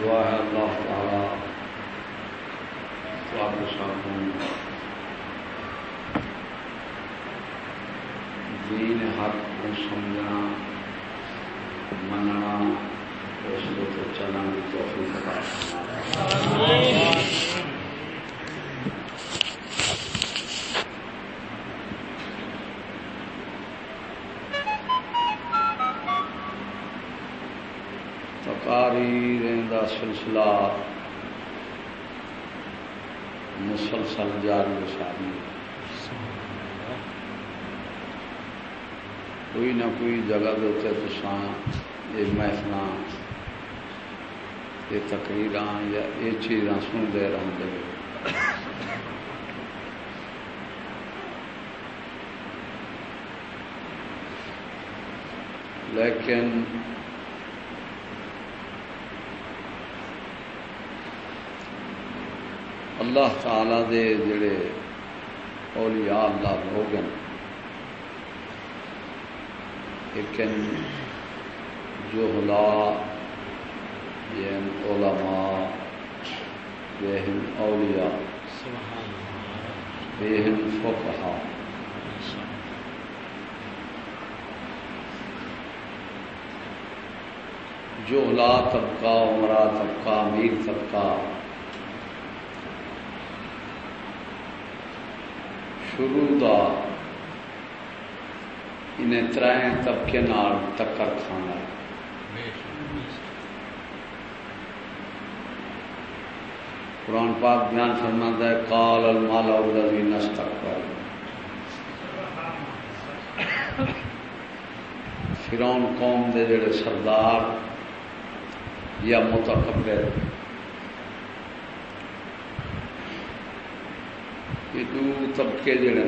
دعا ہے اللہ تعالیٰ آپ کے ساتھ ہوں دین حق کو سمجھنا، مننا، اس کو چلنا بھی توفیق عطا سلسلہ۔ مسلسل جاری و شامل کوئی نہ کوئی جگہ دے تسان یہ محفل یہ تقریر یا یہ چیزاں سنتے رہتے لیکن اللہ تعالی دے جڑے اولیاء اللہ لوگ ہیں۔ لیکن جو ہلا یہ علماء یہ اولیاء یہ فقہا۔ جو ہلا طبقہ عمرہ طبقہ امیر طبقہ شروع انہیں تر طبقے نال ٹکر کھانا ہے قرآن پاک بیان فرما ہے کال المال الذی نستقبل فرعون قوم دے جڑے سردار یا متکبر یہ دو طبقے جڑے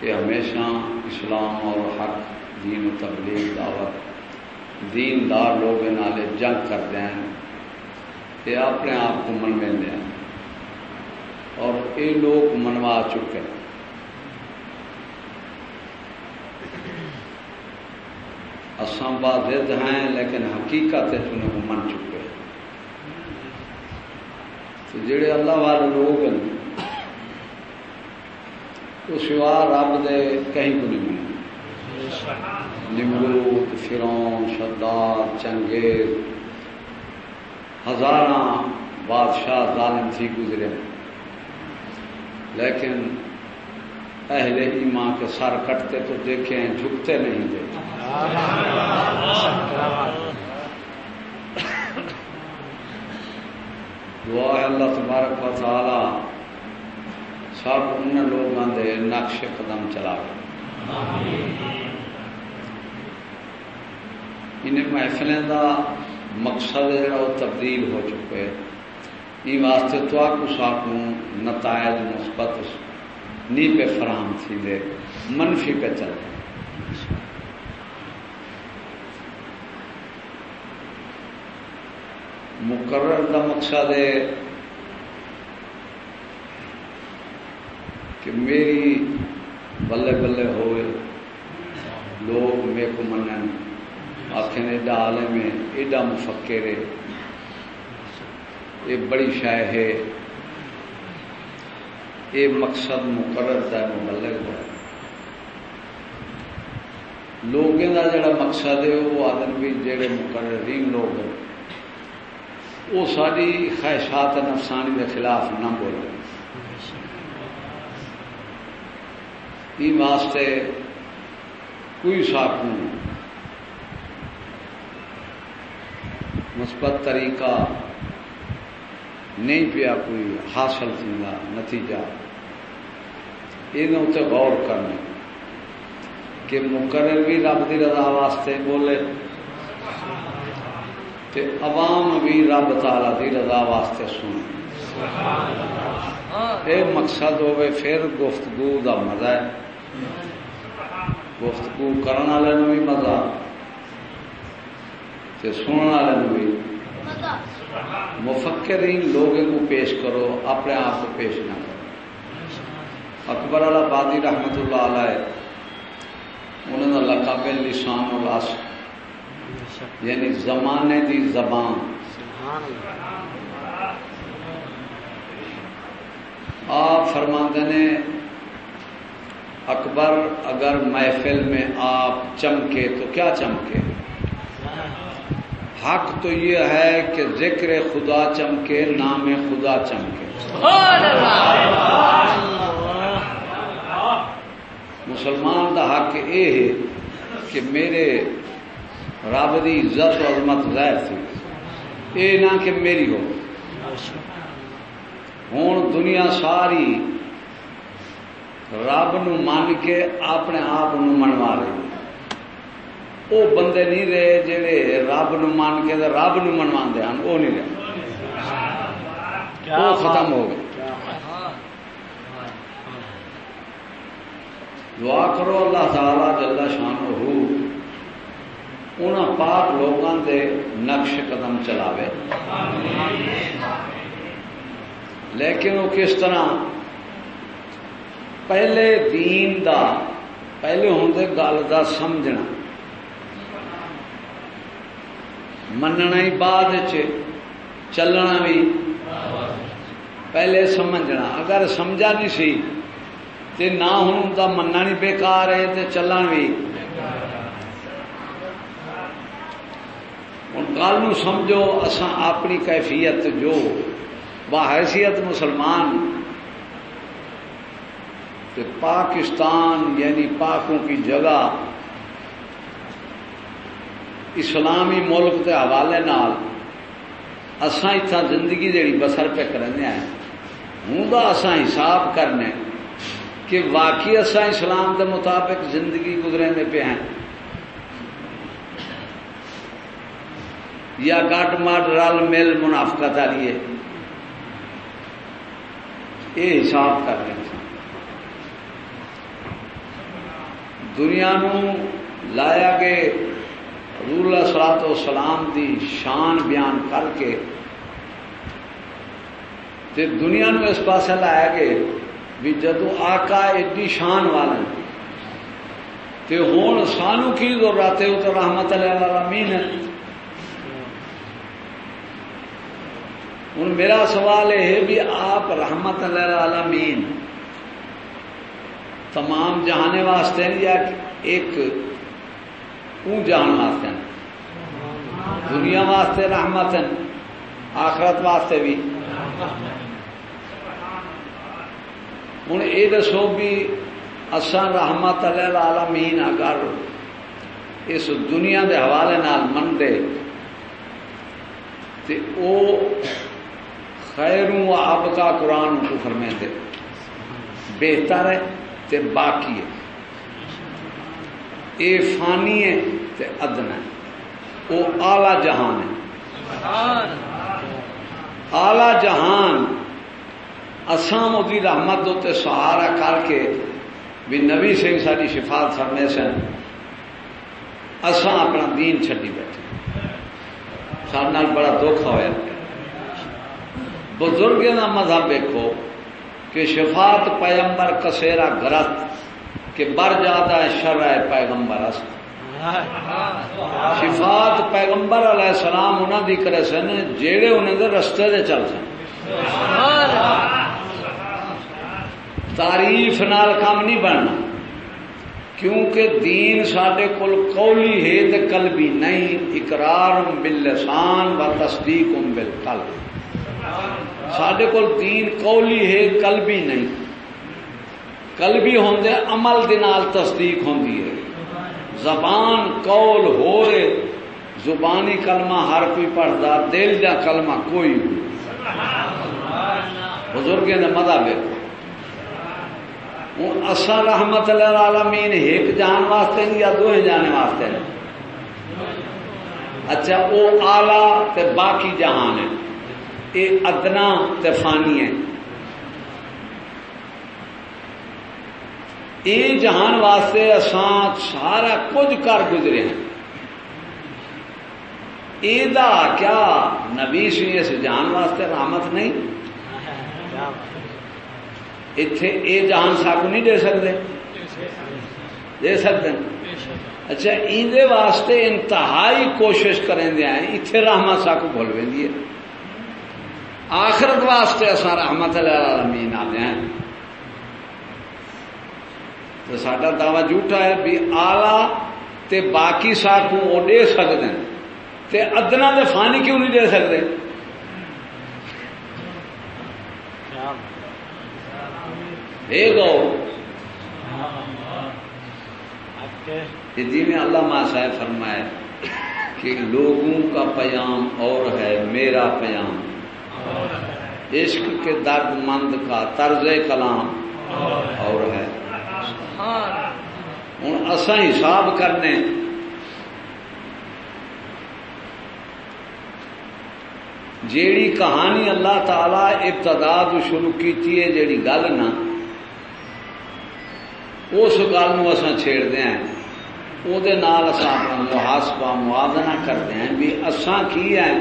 کہ ہمیشہ اسلام اور حق، دین و تبلیغ، دعوت، دین دار لوگ نالے جنگ کرتے ہیں کہ اپنے آپ کو من ہیں۔ اور یہ لوگ منوا چکے اسام باد ہیں، لیکن حقیقت من چکے تو جڑے اللہ والے لوگ ہیں تو سوا رب دے کہیں کو نہیں ملے۔ نمرود فرون شداد چنگے ہزار بادشاہ ظالم تھی گزرے۔ لیکن اہل ایمان کے سر کٹتے تو دیکھیں، جھکتے نہیں تھے دعا ہے اللہ تبارک و تعالی سب ان لوگوں کے نقش قدم چلا ان محفلوں کا مقصد جڑا وہ تبدیل ہو چکے۔ یہ واسطے تو آپ نتائج مثبت نہیں پہ فراہم تھی دے منفی پہ چل مقرر کا مقصد ہے کہ میری بلے بلے ہوئے لوگ میرے کو منن۔ آخر ایڈا عالم ہے، ایڈا مفکر ہے۔ یہ بڑی شاع ہے۔ یہ مقصد مقرر ہے مبلغ ہے لوگوں کا جڑا مقصد ہے، وہ آدم بھی جڑے مقررین لوگ ہیں۔ وہ ساری خواہشات نفسانی کے خلاف نہ بولیں بولے واسطے کوئی ساکو مثبت طریقہ نہیں پیا کوئی حاصل تھا نتیجہ۔ یہ غور کرنے کہ مقرر بھی رب کی رضا واسطے بولے تے عوام بھی رب تالا کی رضا واسطے سن یہ مقصد ہوئے پھر گفتگو دا مزہ ہے۔ گفتگو کرنے والے بھی مزہ سننے والے بھی مفکرین لوگوں کو پیش کرو اپنے آپ کو پیش نہ کرو۔ اکبر آبادی رحمت اللہ علیہ انہوں نے لقب لسان الاس یعنی زمانے دی زبان۔ آپ فرماتے نے اکبر، اگر محفل میں آپ چمکے تو کیا چمکے؟ حق تو یہ ہے کہ ذکر خدا چمکے، نام خدا چمکے۔ مسلمان کا حق یہ ہے کہ میرے رب کی عزت و عظمت ظاہر تھی یہ نہ کہ میری ہو۔ ہوں دنیا ساری رب مان کے اپنے آپ منوا رہی وہ بندے نہیں رہے جہے رب مان کے رب نو منوا ہیں وہ نہیں رہے۔ وہ ختم ہو گئے۔ دعا کرو اللہ تعالی جلا شان ہو پاک لوگوں کے نقش قدم چلاوے۔ لیکن وہ کس طرح پہلے دین دا، پہلے ہوں گل کا سمجھنا۔ مننا ہی بعد چلنا بھی۔ پہلے سمجھنا۔ اگر سمجھا نہیں سی، تے نہ ہوں تو مننا نہیں بےکار ہے، تے چلن بھی۔ ہوں گل سمجھو، اساں اپنی کیفیت جو بحیثیت مسلمان تے پاکستان یعنی پاکوں کی جگہ اسلامی ملک کے حوالے نال اساں اتنا زندگی جیڑی بسر پہ کرنے ہیں، ہوں تو اساں حساب کرنے کہ واقعی اساں اسلام کے مطابق زندگی گزرے پہ ہیں۔ یا گٹ مٹ رل مل منافقت والی ہے۔ یہ حساب کر رہے ہیں۔ دنیا نو لایا کہ حضور سلاد و سلام دی شان بیان کر کے تے دنیا نو اس پاس لایا کہ بھی جدو آقا ایڈی شان والے تے ہوں سانو کی ضرورت ہے؟ تو رحمت العالمین ہے۔ ہوں میرا سوال یہ ہے بھی آپ رحمت العالمین تمام جہانے واسطے یا ایک اون جان واسطے دنیا واسطے، رحمت آخرت واسطے بھی۔ ہوں یہ دسو بھی اصل رحمت العالمین اگر اس دنیا کے حوالے نال منتے او خیروں آب کا قرآن کو فرمے دے بہتر ہے۔ تے باقی ہے۔ اے فانی ہے تے ادنا ہے۔ وہ آلہ جہان ہے۔ آلہ جہان۔ اسام وہ رحمت تے سہارا کر کے بھی نبی سنگھ ساری شفاعت فرنے سن۔ اساں اپنا دین چھڈی بیٹھے۔ سارے بڑا دکھ ہوا بزرگ کا مذہب دیکھو کہ شفاعت پیغمبر کسیرا گرت کہ بر جاتا ہے شر ہے پیغمبر است شفاعت پیغمبر علیہ السلام انہوں دی کرے سن، جیڑے انہیں دے رستے دے چل سن۔ تعریف نال کام نہیں بننا۔ کیونکہ دین سڈے کول قولی ہے تے قلبی نہیں۔ اقرار باللسان و تصدیق بالقلب۔ سڈے کو دین قولی ہے، قلبی نہیں۔ قلبی ہوندے، عمل دے نال تصدیق ہوندی ہے۔ زبان قول ہو رہے، زبانی کلمہ ہر کوئی پڑھتا دل جا کلمہ کوئی بزرگ نے مذہب۔ ہوں اصا رحمت العالمین ایک جان واسطے یا دو جانے واسطے؟ اچھا وہ آلہ تے باقی جہان ہے یہ ادنا تفانی ہے یہ جہان واسطے اسان سارا کچھ کر گزرے ہیں۔ یہ کیا نبی سی اس جہان واسطے رحمت نہیں؟ اتے یہ جہان ساکو نہیں دے سکتے دے سکتے اچھا اندے واسطے انتہائی کوشش کریں دیا ہیں۔ اتنے رحمت ساکو بھول وی آخرت واسطے اصا رحمت العالمین آتے ہیں۔ تو سڈا دعوی جھوٹا ہے بھی آلہ تے باقی ساکو وہ دے سکتے ہیں۔ تے ادنا تے فانی کیوں نہیں دے سکتے اے گو جی میں اللہ ماں صاحب فرمایا کہ لوگوں کا پیام اور ہے میرا پیام۔ عشق کے درد مند کا طرز کلام اور ہے۔ ہوں اصا حساب کرنے۔ جیڑی کہانی اللہ تعالی ابتدا تو شروع کی جیڑی گل نا، اس گل اصا چھیڑتے ہیں۔ وہ اپنا محاسبہ، موازنہ کرتے ہیں بھی اساں کی ہیں؟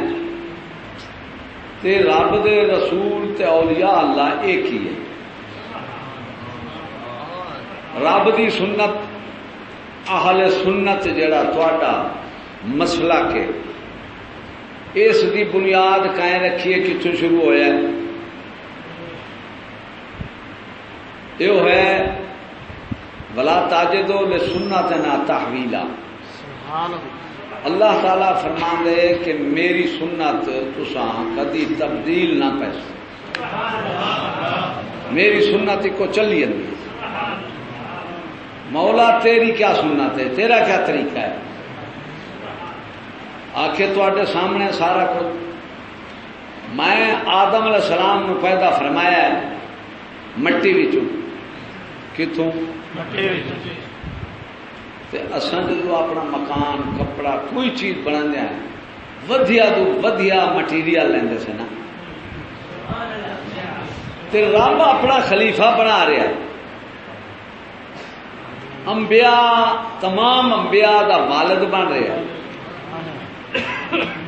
تے رب دے رسول تے اولیاء اللہ ایک ہی ہے۔ رب دی سنت، اہل سنت جڑا تھوڑا مسئلہ کے اس دی بنیاد قائم رکھیے کتوں شروع ہوا یہ ہے بلا تاجے دو لے سننا تنا تحویلا اللہ تعالی فرما دے کہ میری سنت تسان کدی تبدیل نہ پی میری سنت کو چلی جی مولا تیری کیا سنت ہے؟ تیرا کیا طریقہ ہے؟ آخر تے سامنے سارا کچھ۔ میں آدم علیہ السلام نو پیدا فرمایا ہے، مٹی کتوں جدو اپنا مکان، کپڑا، کوئی چیز بنا ہاں، دیا ودیا تو ودیا مٹیریل لیندے سے نا۔ رب اپنا خلیفہ بنا رہا امبیا تمام امبیا دا والد بن رہا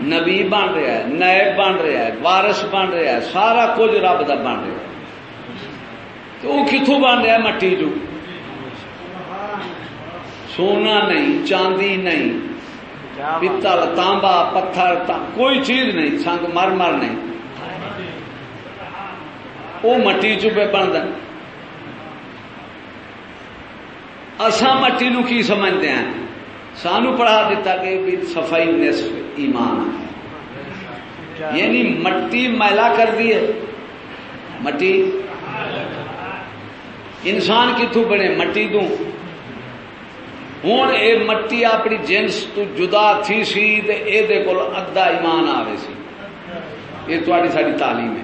نبی بن رہا ہے نائب بن رہا ہے وارس بن رہا ہے سارا کچھ رب کا بن رہا ہے تو وہ کتوں بن رہا ہے مٹی جو سونا نہیں چاندی نہیں پتل تانبا پتھر کوئی چیز نہیں سنگ مر مر نہیں۔ وہ مٹی چوبے بنتا اصا مٹی نو کی سمجھتے ہیں؟ سانو پڑھا دیتا کہ بھی صفائی نصف ایمان ہے۔ یعنی مٹی میلا کر دیے مٹی۔ انسان کتوں بنے؟ مٹی تو ہوں اے مٹی اپنی جنس تو جدا تھی سی یہ کول ادھا ایمان آئے سی۔ یہ تاری ساری تعلیم ہے۔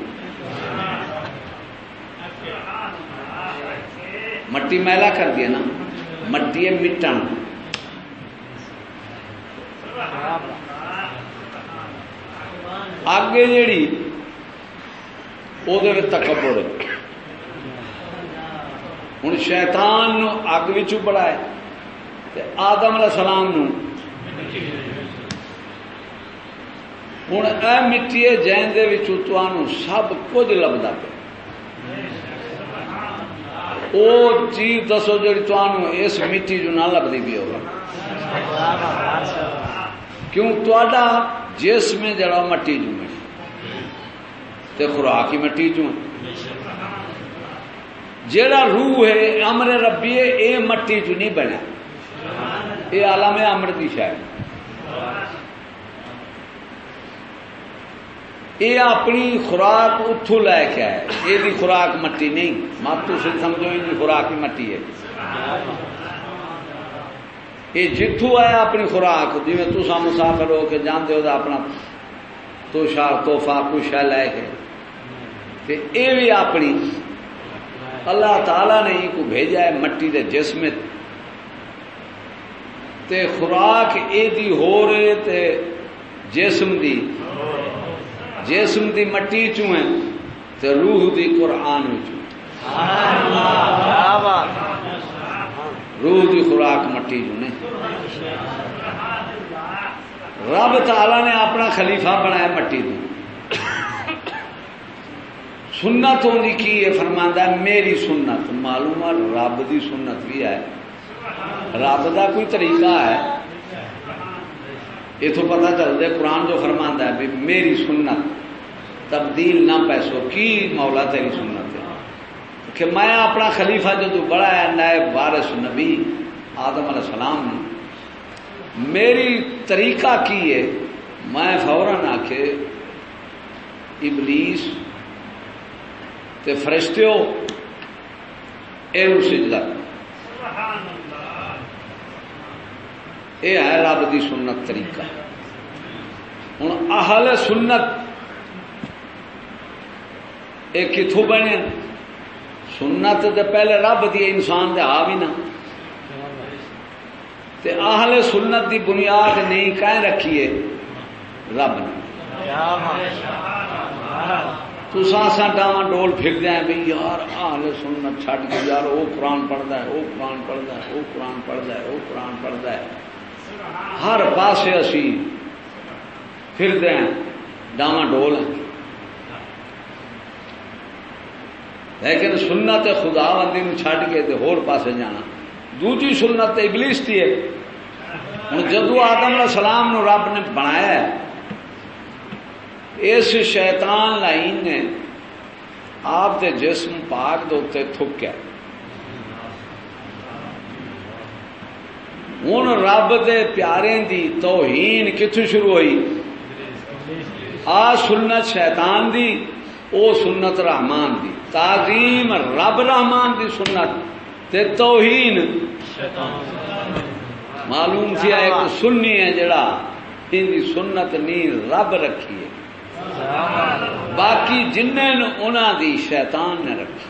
مٹی میلا کر دیا نا۔ مٹی ہے مٹن۔ اگ جیڑی وہ تکبر۔ ہوں شیطان اگ بڑھائے۔ آدم علیہ السلام نو ہوں اے مٹی جین دے سب کچھ لبدا پہ وہ چیز دسو جی اس مٹی جو نہ لبھی پی ہوگا کیوں؟ تا جسم جڑا مٹی جو چ تے خوراک ہی مٹی چ جڑا روح ہے، امر ربی ہے، اے مٹی چ نہیں بنیا یہ آلام ہے امر کی شاید۔ یہ اپنی خوراک اتو لے کے آئے۔ یہ خوراک مٹی نہیں۔ مت تھی سمجھو یہ خوراک ہی مٹی ہے۔ یہ جتوں آیا اپنی خوراک جی تسا مسافر ہو کے جانتے ہو اپنا تو شاہ توحفہ کچھ ہے لے کے۔ یہ بھی اپنی۔ اللہ تعالی نے کو بھیجا ہے مٹی دے جسم تے خوراک اے دی ہو رہے تے جسم دی جسم دی مٹی چوں ہے تے روح دی قرآن چوں روح دی خوراک مٹی چوں نے۔ رب تعالی نے اپنا خلیفہ بنایا مٹی تو سنت ہوندی کی ہے فرماندا ہے؟ میری سنت معلوم ہے رب دی سنت بھی ہے۔ رب دا کوئی طریقہ ہے؟ یہ تو پتہ چلتا قرآن جو فرماندا ہے بھی میری سنت، تبدیل نہ پیسو، کی مولا تیری سنت ہے؟ کہ میں اپنا خلیفہ جو بڑا ہے، نائب وارث نبی آدم علیہ السلام میری طریقہ کی ہے؟ میں فوراً آ کے ابلیس تے فرشتے ہو اے سجدہ۔ یہ ہے رب دی سنت طریقہ۔ ہوں اہل سنت یہ کتوں بنے؟ سنت تے پہلے رب دی، انسان دے آ بھی نہ۔ تے اہل سنت دی بنیاد نہیں کہیں رکھیے، رب نے۔ تو ڈاواں ڈول پھر دیں بھی یار اہل سنت چھڈ کے یار وہ قرآن پڑھتا ہے وہ قرآن پڑھتا ہے وہ قرآن پڑھتا ہے وہ قرآن پڑھتا ہے۔ ہر پاسے اسی پھر دیں ڈاواں ڈول ہیں۔ لیکن سنت خدا بندی چھڈ کے تے ہور پاسے جانا۔ دوجی سنت ابلیس تھی ہے۔ ہوں جدو آدم علیہ السلام نو رب نے بنایا ہے، اس شیطان لائن نے آپ دے جسم پاک دے تھکیا ہوں رب دے پیارے دی توہین کتوں شروع ہوئی؟ آ سنت شیطان دی، او سنت رحمان دی۔ تعظیم رب رحمان دی سنت تے توہین۔ معلوم تھی ایک سنی ہے جڑا ان دی سنت نہیں رب رکھی ہے۔ باقی جن انہوں دی شیطان نے رکھی۔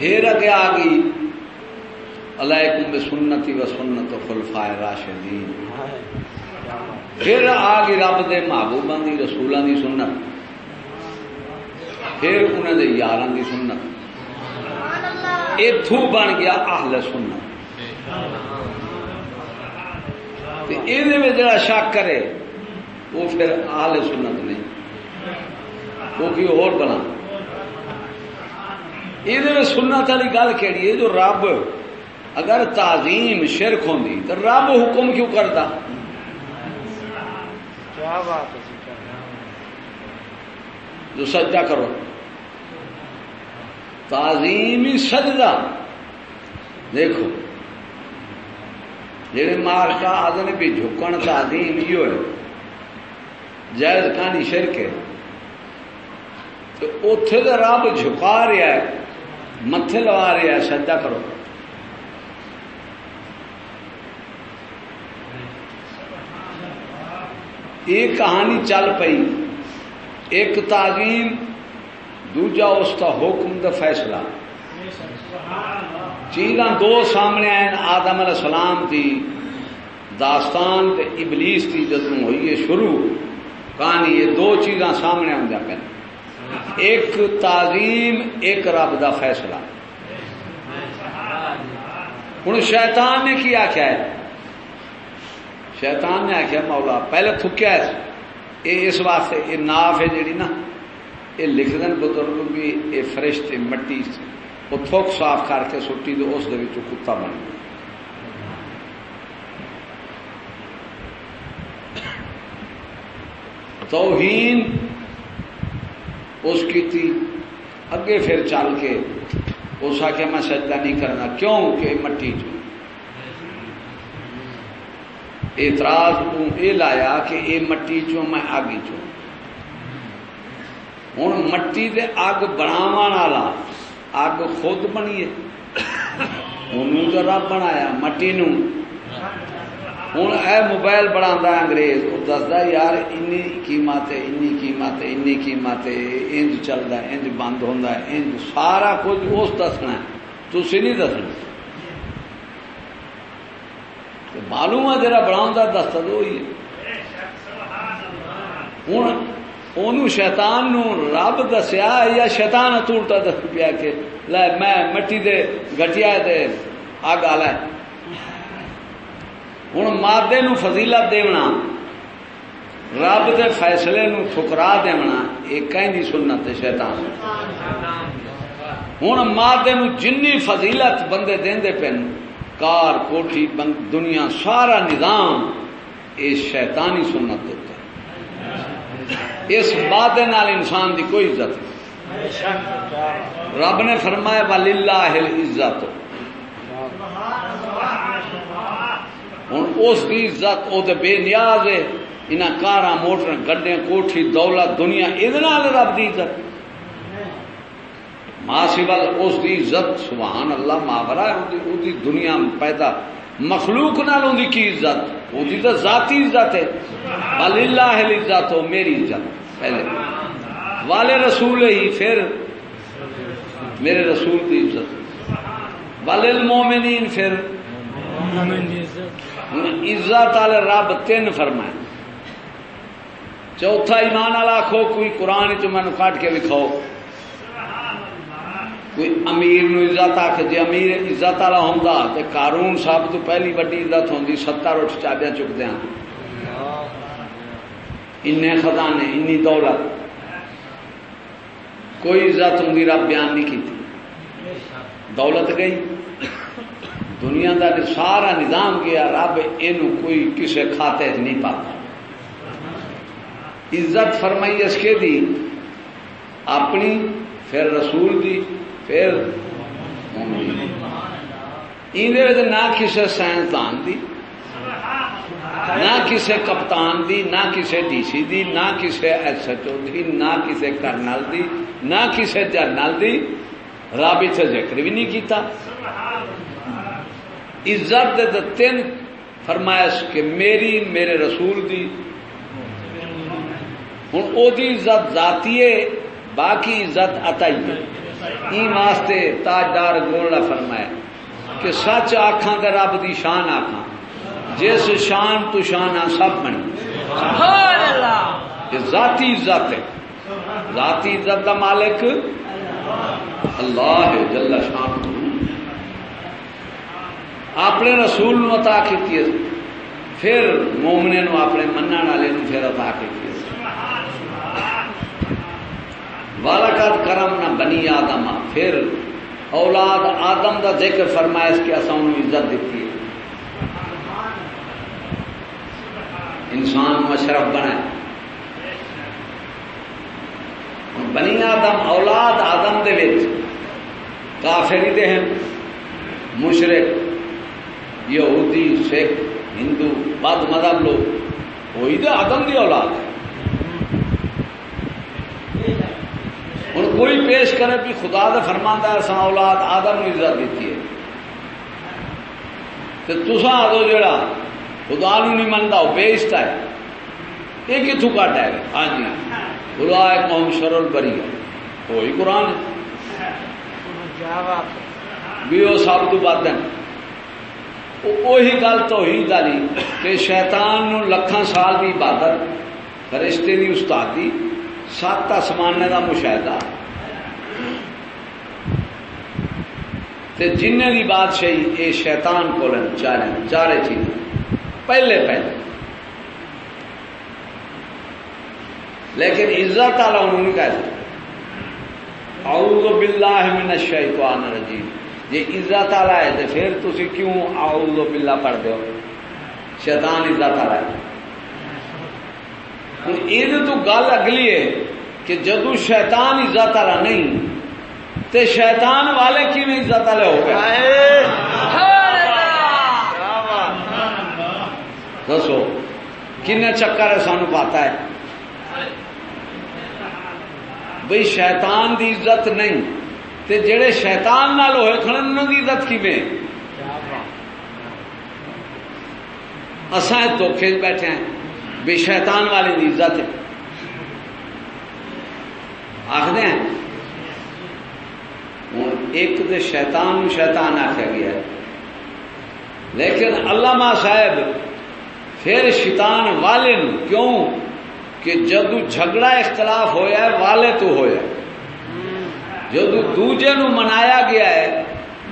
پھر اگے آ گئی۔ علیکم بسنتی و سنت خلفائے راشدین۔ پھر آ گئی رب دے محبوباں دی، رسولاں دی سنت۔ پھر انہوں دے یاراں دی سنت۔ اتو بن گیا اہل سنت۔ یہ جڑا شک کرے، وہ پھر اہل سنت نہیں وہ کی اور بنا یہ سنت والی گل کہڑی ہے جو رب اگر تعظیم شرک ہوں تو رب حکم کیوں کرتا جو سجدہ کرو۔ تعظیم سجدہ۔ دیکھو جی مارکا آدھے بھی جھکن تعظیم ہی ہوئے؟ جائز کہانی شرک ہے۔ تو اتے تو رب جھکا رہا ہے۔ متے لوا رہا ہے، سجدہ کرو۔ یہ کہانی چل پئی۔ ایک تعظیم، دوجا اس کا حکم دا فیصلہ۔ چیزاں دو سامنے آئے آدم علیہ السلام کی داستان، تے ابلیس کی جدوں ہوئی ہے شروع۔ کہانی یہ دو چیزاں سامنے آدھا پہ ایک تعظیم، ایک رب دا فیصلہ۔ ہوں شیطان نے کیا کیا ہے؟ شیطان نے آخیا مولا پہلے تھکیا یہ اس واسطے یہ ناف ہے جیڑی نا یہ لکھ دین بزرگ بھی یہ فرشتے مٹی وہ تھوک صاف کر کے سٹی تو اس کتا بن گیا۔ توہین اس کی تھی۔ اگے پھر چل کے اس آخیا میں سجدہ نہیں کرنا، کیوں کہ مٹی چ اعتراض تو یہ لایا کہ یہ مٹی چوں میں اگ چوں ہوں مٹی دے اگ بناو والا اگ خود بنی ہے انہوں تو رب بنایا، مٹی نو ہوں اے موبائل بنا انگریز وہ دستا یار این قیمت این قیمت این قیمت انج چلتا انج بند ہوتا ہے انج سارا کچھ اس دسنا تھی نہیں دسنا معلوم ہے جا بنا دستا تو وہی ہوں شیطان نو رب دسیا یا شیطان اتولٹا دس پیا کہ لے میں مٹی دے گٹیا دے اگ آ ہوں مادے نو فضیلت دیونا رب دے فیصلے نو ٹھکرا دیونا یہ کہیں سنت شیطان ہوں مادے نو جنی فضیلت بندے دے پن کار کوٹھی دنیا سارا نظام یہ شیطانی سنت دیتا اس مادے نال انسان دی کوئی عزت نہیں رب نے فرمایا والی اللہ عزت ہوں اس کی عزت وہ تو بے نیاز ہے۔ انہیں کار موٹر گڈے کوٹھی، دولت، دنیا یہ رب کی عزت۔ ماں سیول اس کی عزت، سبحان اللہ ماورا ہے دنیا پیدا۔ مخلوق نال ان کی عزت؟ وہ تو ذاتی عزت ہے۔ بل اللہ عزت ہو میری عزت۔ پہلے۔ والے رسول ہی، پھر میرے رسول کی عزت۔ والے المومنین، پھر عزت والے رب تین فرمائے۔ چوتھا ایمان والا آخو کوئی قرآن چ کٹ کے لکھاؤ کوئی امیر نو عزت آخ جی امیر عزت والا ہوں تو کارون سب تو پہلی وڈی عزت ہوں ستر اٹھ چابیا چکتے ہاں۔ ہیں این خزانے اینی دولت۔ کوئی عزت ہوں رب بیان نہیں کی دولت گئی۔ دنیا کا سارا نظام گیا، رب یہ کوئی کسی کھاتے نہیں پاتا۔ عزت فرمائی اس کے دی؟ اپنی، پھر رسول دی، پھر نہ کسی سائنسدان دی، نہ کسی کپتان دی، نہ کسی ڈی سی دی، نہ کسی ایس ایچ او دی، نہ کسی کرنل دی، نہ کسی جرنل دی۔ رب اتنے ذکر بھی نہیں کیتا۔ عزت دے تین فرمائش کہ میری میرے رسول دی۔ ہوں وہ عزت ذاتی ہے باقی عزت اتائی ہے۔ واسطے تاجدار گولڈا فرمایا کہ سچ آخان دے رب دی شان آخان جس شان تو شان آ سب بنی ذاتی عزت ہے۔ ذاتی عزت کا مالک اللہ ہے جل شان۔ اپنے رسول نو عطا کی پھر مومنے نو اپنے من والے پھر عطا کی والد کرم نہ بنی آدم پھر اولاد آدم دا ذکر فرمائش کے اصل عزت دیتی ہے انسان مشرف بنا بنی آدم اولاد آدم دے کافری دے ہیں مشرق یہودی سکھ ہندو بد مذہب لوگ وہی تو آدم کی اولاد ہے ہوں کوئی پیش کرے بھی خدا کا فرماندہ سا اولاد آدم نے عزت دیتی ہے تو تسا آدو جڑا خدا نو نہیں منتا وہ بیسٹ ہے یہ کتوں کٹ ہے ہاں جی خدا ہے قوم شرل بری ہے وہی قرآن بھی وہ سب تو بد ہے وہی گل تو ہی کہ شیطان نو لکھان سال کی عبادت فرشتے کی استادی سات آسمان کا مشاہدہ جن کی بادشاہی یہ شیطان کو چارے چارے چیز پہلے پہلے لیکن عزت والا انہوں نے کہہ سکتا اعوذ باللہ من الشیطان الرجیم جی عزت والا ہے تو پھر تھی کیوں آؤ بلا پڑھ دو شیطان عزت والا ہے۔ ہوں یہ تو گل اگلی ہے کہ جدو شیطان عزت والا نہیں تے شیطان والے کی عزت والے ہو گئے؟ دسو کن چکر ہے سانو پتا ہے؟ بھائی شیطان دی عزت نہیں۔ تے جڑے شیطان نال ہوئے کھڑن انہاں دی عزت کیویں؟ اصا دھوکھے بیٹھے ہیں، بے شیطان والے کی عزت ہے۔ آخر ہیں ہوں ایک تو شیطان شیطان آخیا گیا ہے۔ لیکن علامہ صاحب، پھر شیطان والے نو کیوں؟ کہ جدو جھگڑا اختلاف ہویا ہے، والے تو ہویا جدو دوجے نو منایا گیا ہے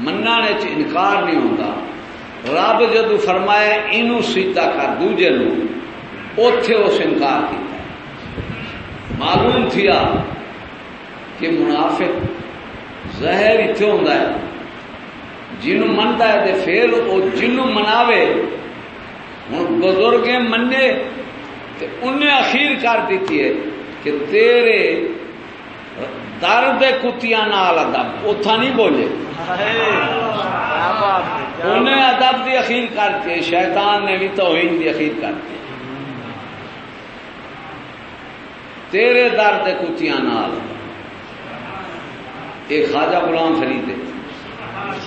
منع انکار نہیں ہوتا رب جدو فرمایا اینو سیدھا کر دوجے نو، اوتھے اس انکار کیتا ہے۔ معلوم تھیا کہ منافق زہر اتنے ہوتا ہے۔ جنوں منتا ہے تو پھر وہ جنوں مناوے ہوں بزرگ منے انہیں اخیر کر دیتی ہے کہ تیرے درد کتیاں نال ادب اتھا نہیں بولے۔ انہیں ادب دی اخیر کرتی شیطان نے بھی توہین دی اخیر کرتی تیرے درد کتیاں نال۔ ایک خواجہ غلام فرید ہے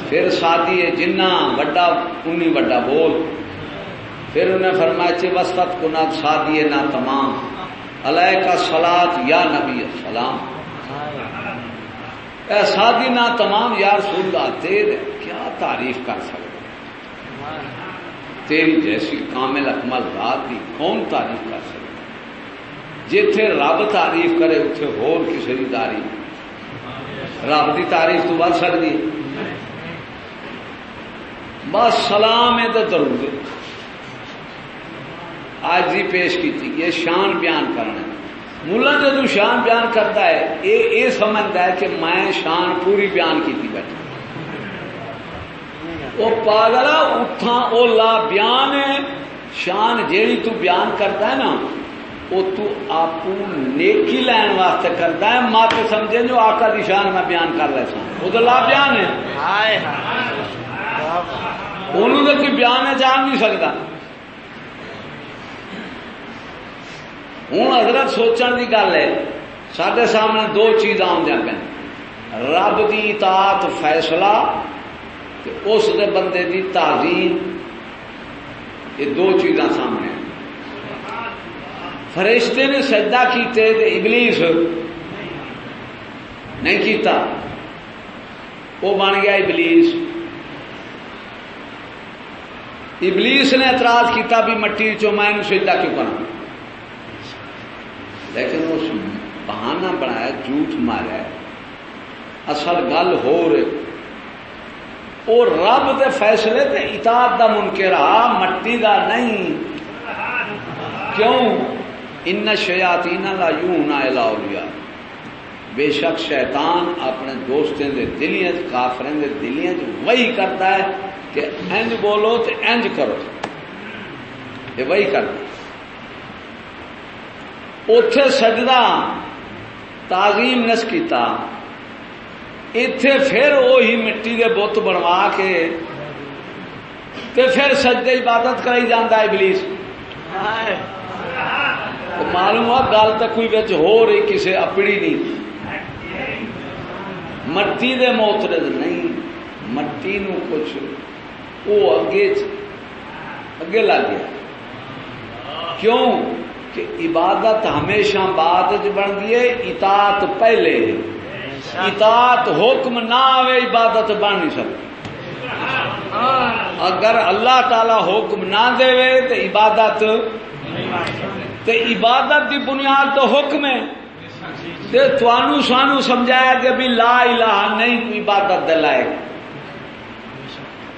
پھر ساتھی ہے، جنہ وڈا انی وڈا بول۔ پھر انہیں فرمایا چی وسط کنا سادی نہ تمام علیہ کا سلاد یا نبی السلام۔ اے سادی نہ تمام یا رسول اللہ تیرے کیا تعریف کر سکتے تیری جیسی کامل اکمل ذات کی کون تعریف کر سکتے جتھے رب تعریف کرے اتنے ہور کسی کی تعریف۔ رب کی تعریف تو بڑھ سکتی بس سلام ہے تو درود آج بھی پیش کی یہ شان بیان کرنا ملا جدو شان بیان کرتا ہے یہ یہ سمجھتا ہے کہ میں شان پوری بیان کی بیٹھا۔ وہ پاگلا اتھا او لا بیان ہے۔ شان جیڑی تو بیان کرتا ہے نا وہ تو آپ نیکی لین واسطے کرتا ہے۔ مت سمجھے جو آقا دی شان میں بیان کر رہا سا وہ تو لا بیان ہے۔ انہوں نے کوئی بیان ہے جان نہیں سکتا۔ ہوں حضرت سوچن کی گل ہے سارے سامنے دو چیزاں آدی پہ رب کی اطاعت فیصلہ اس دے بندے دی تعظیم۔ یہ دو چیزاں سامنے فرشتے نے سجدہ کیتے تے ابلیس نہیں کیتا۔ وہ بن گیا ابلیس۔ ابلیس نے اعتراض کیتا بھی مٹی چو میں سجدہ کیوں کرنا لیکن اس بہانہ بنایا، جھوٹ مارا اصل گل ہو رہے وہ رب دے فیصلے تے اطاعت دا منکر آ، مٹی دا نہیں۔ کیوں؟ ان شیاطین لا یون الا اولیاء۔ بے شک شیطان اپنے دوستوں دے دلیاں کافریں دے دلیاں وہی کرتا ہے کہ انج بولو تے انج کرو۔ یہ وہی کرتا ہے۔ اتے سجدہ تعظیم نس کیتا۔ اتے پھر وہی مٹی کے بت بنوا کے تے پھر سجدے عبادت کرائی جانا ابلیس۔ معلوم ہوا گل تو کوئی بچ ہو رہی کسی اپڑی نہیں۔ مٹی دے موترد نہیں مٹی نو کچھ وہ اگے اگے لگ گیا۔ کیوں؟ کہ عبادت ہمیشہ بعد بنتی ہے اطاعت پہلے اطاعت حکم نہ آئے عبادت بن نہیں سکتی۔ اگر اللہ تعالی حکم نہ دے تو عبادت۔ تے عبادت دی بنیاد تو حکم ہے۔ تے توانو سانو سمجھایا کہ بھی لا الہ نہیں عبادت دے لائق۔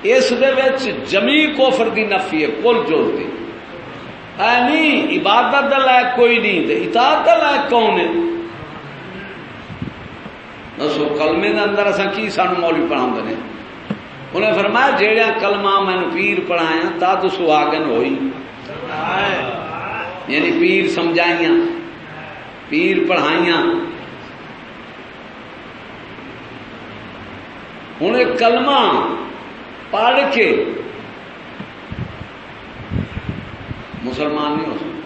اس دے وچ جمی کوفر دی نفی ہے کل جوڑ دی۔ اے نہیں، عبادت دا لائق کوئی نہیں تے اطاعت دا لائق کون ہے؟ دسو، کلمے دے اندر اساں کی سانو مولوی پڑھاوندے نے؟ انہیں فرمایا جیڑا کلمہ میں پیر پڑھایا تا تو سواگن ہوئی۔ یعنی پیر سمجھائیاں، پیر پڑھائیاں۔ ہوں کلمہ پڑھ کے مسلمان نہیں ہو سکتا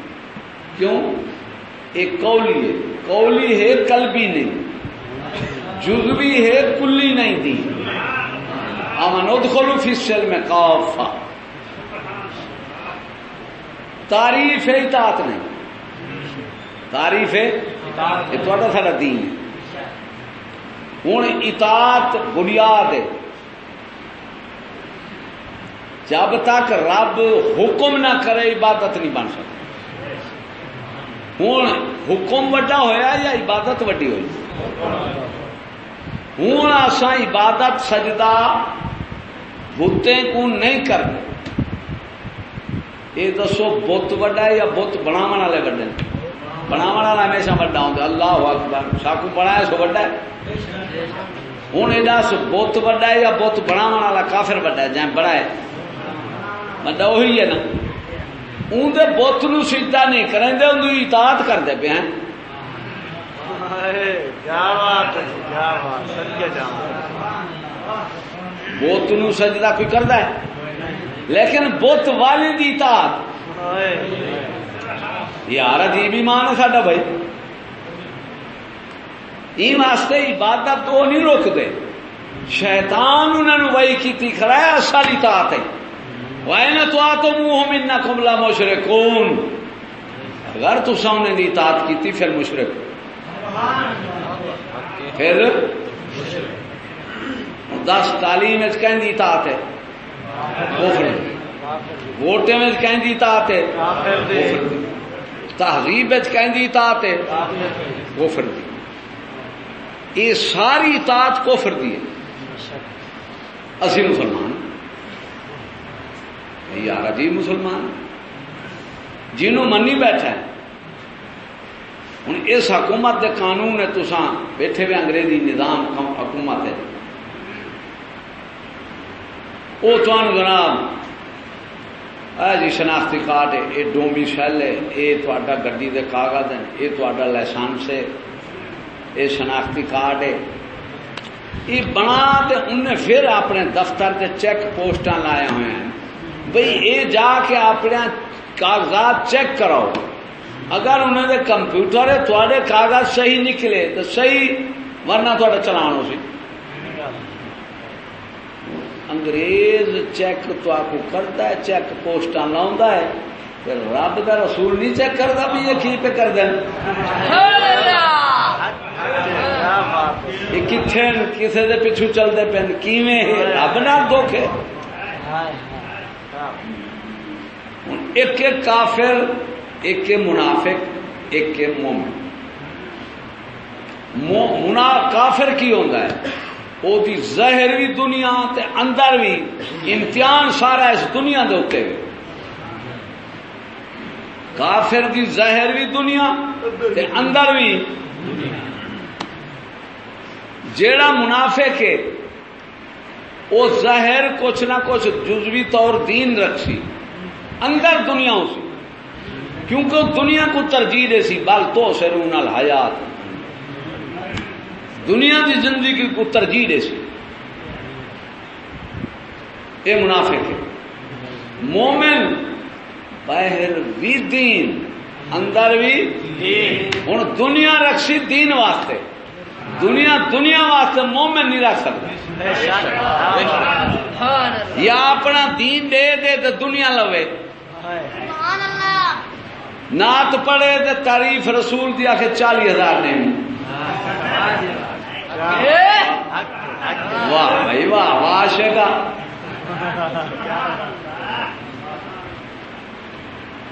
کیوں؟ ایک کولی ہے۔ کولی ہے کلبی نہیں۔ جزوی ہے کلی نہیں دی۔ امن ادخلو فی السلم کافہ تعریف اطاعت نہیں۔ تعریف ہے یہ تھوڑا سارا دین ہے۔ ہوں اطاعت بنیاد ہے۔ جب تک رب حکم نہ کرے عبادت نہیں بن سکتی۔ ہوں حکم وڈا ہویا یا عبادت وڈی ہوئی؟ ہوں اصا عبادت سجدہ بتیں کو نہیں کرتے یہ دسو بت وڈا ہے یا بت بناو والے وڈے بناو والا ہمیشہ وڈا ہوں اللہ اکبر۔ ساکو بنایا سو وڈا ہے۔ ہوں یہ دس بت وڈا ہے یا بت بناو والا کافر وڈا ہے، جائیں بڑا ہے۔ وڈا وہی ہے نا اندر بت نو سیدا نہیں کریں دے ان اطاعت کرتے پے ہیں بت نو سجدہ کوئی کرتا ہے لیکن بت والی دی اطاعت یار عجیب ایمان ہے ساڈا بھائی واسطے عبادت وہ نہیں روکتے شیطان انہوں نے وہی کی کرایا اصل اطاعت ہے وائن تو آ تو منہ منا کملا مشرکون اگر تو سامنے دی اطاعت کی پھر مشرک پھر دس، تعلیم کہیں دی اطاعت ہے۔ ووٹیں کہیں دی اطاعت ہے۔ تہذیب کہیں دی اطاعت ہے۔ کفر دی۔ یہ ساری اطاعت کفر دی ہے۔ اسی مسلمان یار عجیب مسلمان جنہوں منی بیٹھا ہے ہوں اس حکومت کے قانون ہے تسان بیٹھے ہوئے انگریزی نظام حکومت ہے وہ جناب جی شناختی کارڈ ہے یہ ڈومی سیل ہے یہ تا گڈی کے کاغذ ہیں یہ تا لائسنس ہے یہ شناختی کارڈ ہے یہ بنا تو انہیں پھر اپنے دفتر کے چیک پوسٹ لائے ہوئے ہیں بھئی یہ جا کے اپنے کاغذات چیک کراؤ۔ اگر انہوں نے کمپیوٹر ہے تھوڑے کاغذ صحیح نکلے تو صحیح، ورنہ تھوڑا چلان سی۔ انگریز چیک تو آپ کو کرتا ہے، چیک پوسٹا لا ہے۔ پھر رب کا رسول نہیں چیک کرتا بھی یہ کی پہ کر دیں کتنے کسی کے پیچھو چلتے پہ کیویں؟ رب نہ دکھ ایک ایک کافر، ایک منافق، ایک مومن۔ منا، کافر کی ہوتا ہے؟ وہ ظاہر بھی دنیا تے اندر بھی امتحان سارا اس دنیا دے اتنے کافر دی ظاہر بھی دنیا تے اندر بھی جیڑا منافق ہے وہ ظاہر کچھ نہ کچھ جزوی طور دین رکھی اندر دنیا اسی کیونکہ دنیا کو ترجیح دے سی بل تو سرون الحیات۔ دنیا کی زندگی کو ترجیح دے سی۔ یہ منافق ہے مومن باہر بھی دین اندر بھی ہوں دنیا رکھی دین واسطے۔ دنیا دنیا واسطے مومن نہیں رکھ سکتا۔ یا اپنا دین دے دے تو دنیا لوے۔ نات پڑھے تو تعریف رسول دی آخر چالی ہزار نے۔ واہ بھائی واہ واہ گا۔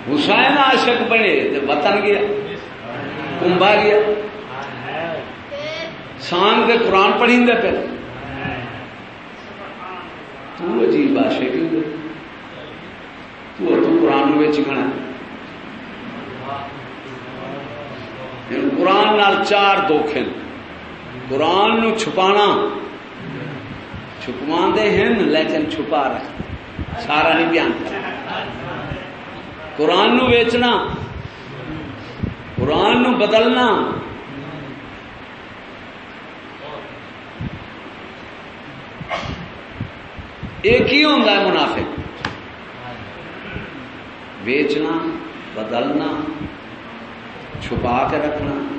حسین عاشق بنے تو وطن گیا کمبا گیا۔ سان کے قرآن پڑھی پہ تو عجیب عاشق تو تو قرآن میں قرآن نال چار دکھ قرآن نو چھپانا چھپوا ہیں لیکن چھپا رکھ سارا نہیں بیان قرآن نو ویچنا قرآن نو بدلنا ایک ہی ہوتا ہے منافق بیچنا، بدلنا، چھپا کے رکھنا۔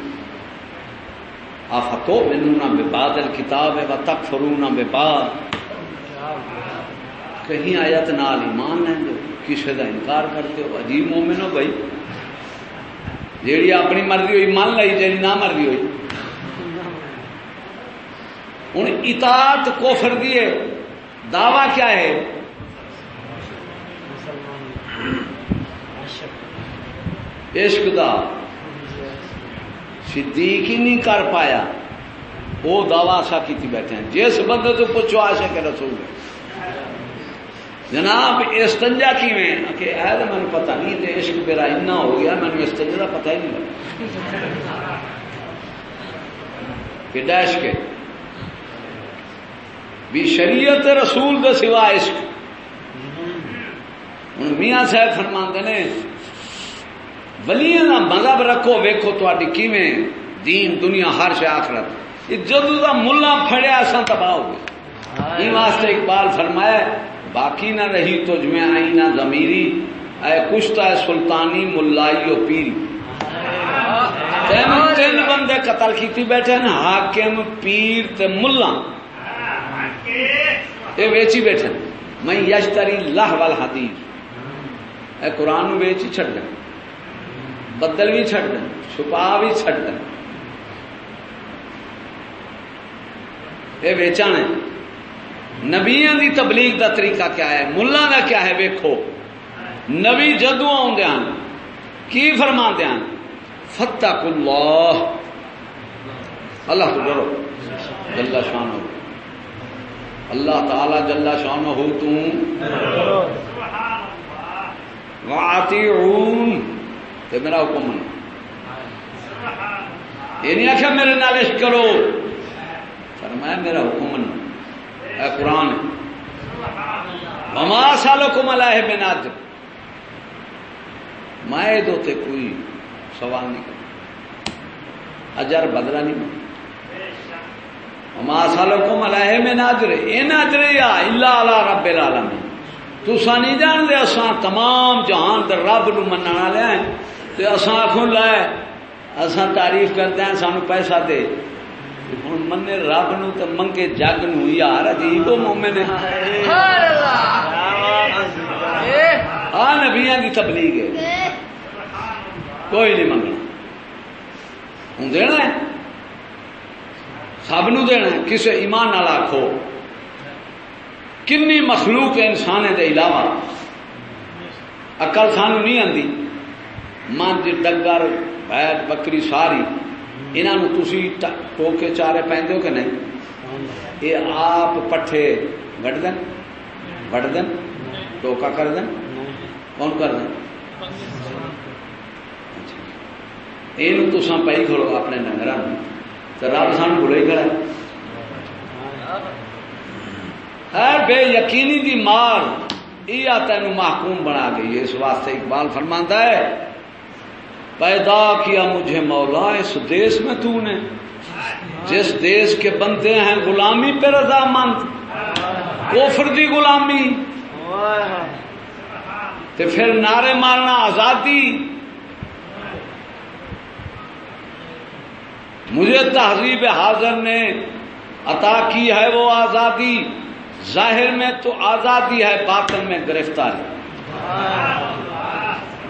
آفتو منونا بے بادل کتاب ہے وہ تک فرونا بے باد کہیں آیت نال ایمان لیں گے کسی کا انکار کرتے ہو؟ عجیب مومن ہو بھائی۔ جیڑی اپنی مرضی ہوئی مان لی جی نہ مرضی ہوئی۔ ہوں اطاعت کوفر دیے دعوی کیا ہے؟ عشق دا صدیق ہی نہیں کر پایا وہ دعوی سا کی بیٹھے ہیں جس بندے تو پوچھو آشا کے رسول جناب استنجا کی میں کہ اے تو پتا نہیں تے عشق میرا اتنا ہو گیا مجھے استنجا کا پتہ ہی نہیں لگا کہ ڈیش کے بھی شریعت رسول دے سوا عشق ہوں میاں صاحب فرماندے نے ولیاں کا مذہب رکھو ویکھو تاری کیویں دین دنیا ہر شے آخرت۔ یہ جدو کا ملا پھڑیا اصا تباہ ہو گئے۔ واسطے اقبال فرمایا باقی نہ رہی تو میں آئی نہ زمیری اے کشتا ہے سلطانی ملائی و پیری۔ تین بندے قتل کیتی بیٹھے نا حاکم پیر تے ملا۔ یہ ویچی بیٹھے میں یشتری لاہ وال حدیث اے قرآن ویچی چھڑ گئے بدل بھی چھڑ دیں چھپا بھی چھڑ دیں۔ یہ ویچن ہے نبیا دی تبلیغ دا طریقہ کیا ہے؟ ملا دا کیا ہے؟ ویکھو۔ نبی جدو آدھے ہیں کی فرما دیا فتح اللہ اللہ تو ڈرو۔ جلا شان ہو اللہ تعالی جلا شان ہو تم تو میرا حکم من یہ نہیں آخیا میرے نال عشق کرو۔ فرمایا میرا حکم من اے قرآن مما سالوں کو ملا ہے بنا میں دوتے کوئی سوال نہیں کر اجر بدلا نہیں مما سالوں کو ملا ہے میں ناجر اے ناجر یا اللہ علی رب العالمین۔ تسا نہیں جان دے اساں تمام جہان دے رب نو منن والے تے اساں آکھوں لے اساں تعریف کرتے ہیں سانو پیسہ دے۔ ہن منے رب نو تے منگے جگ نو یار عجیب مومن ہے۔ آ نبیاں دی تبلیغ ہے۔ کوئی نہیں منگنا۔ ہوں دینا ہے؟ سب نو دینا ہے۔ کسے ایمان نال آکھو۔ کنی مخلوق انسان دے علاوہ۔ اقل سانو نہیں آتی منج ڈگر بیت بکری، ساری۔ انہوں تھی ٹوکے چارے پہنتے ہو کہ نہیں؟ یہ آپ پٹھے گڈ دین وڈ دین ٹوکا کر دین کون کر دین یہ تو پی کھڑو اپنے ڈنگر تو رب سان بڑے کھڑا بے یقینی دی مار یہ تین محکوم بنا گئی اس واسطے اقبال فرماتا ہے۔ پیدا کیا مجھے مولا، اس دیش میں تو نے۔ جس دیش کے بندے ہیں، غلامی پہ رضامند۔ کوفر دی غلامی۔ تو پھر نعرے مارنا آزادی۔ مجھے تہذیب حاضر نے عطا کی ہے وہ آزادی۔ ظاہر میں تو آزادی ہے، باطن میں گرفتاری۔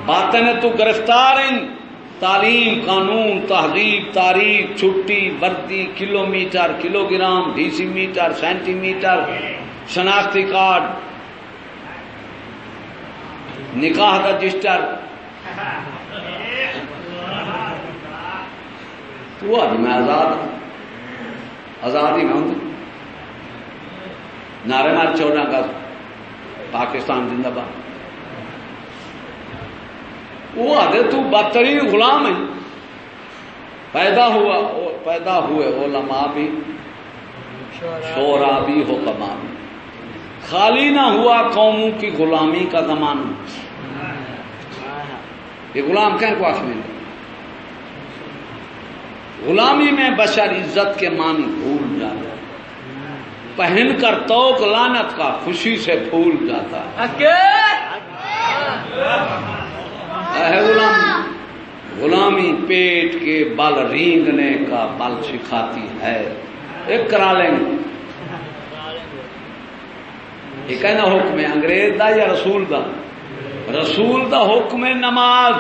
باطن تو گرفتار ہیں۔ تعلیم، قانون تہذیب تاریخ، چھٹی، وردی kilometre kilogram decimetre, centimetre, شناختی کارڈ، نکاح رجسٹر۔ تو آج میں آزاد آزاد ہی میں ہوں۔ نعرے مار چودہ اگست پاکستان زندہ باد۔ وہ آدھے تو بدترین غلام ہے پیدا ہوا پیدا ہوئے علماء بھی، شورا بھی حکما بھی۔ خالی نہ ہوا قوموں کی غلامی کا زمانہ۔ یہ غلام کہیں کو آخر غلامی میں بشر عزت کے معنی بھول جاتا پہن کر توک لانت کا خوشی سے پھول جاتا ہے۔ غلامی۔ غلامی پیٹ کے بل رینگنے کا بل سکھاتی ہے۔ ایک کرا لیں گے۔ یہ کہنا حکم ہے، انگریز دا یا رسول دا؟ رسول دا حکم نماز۔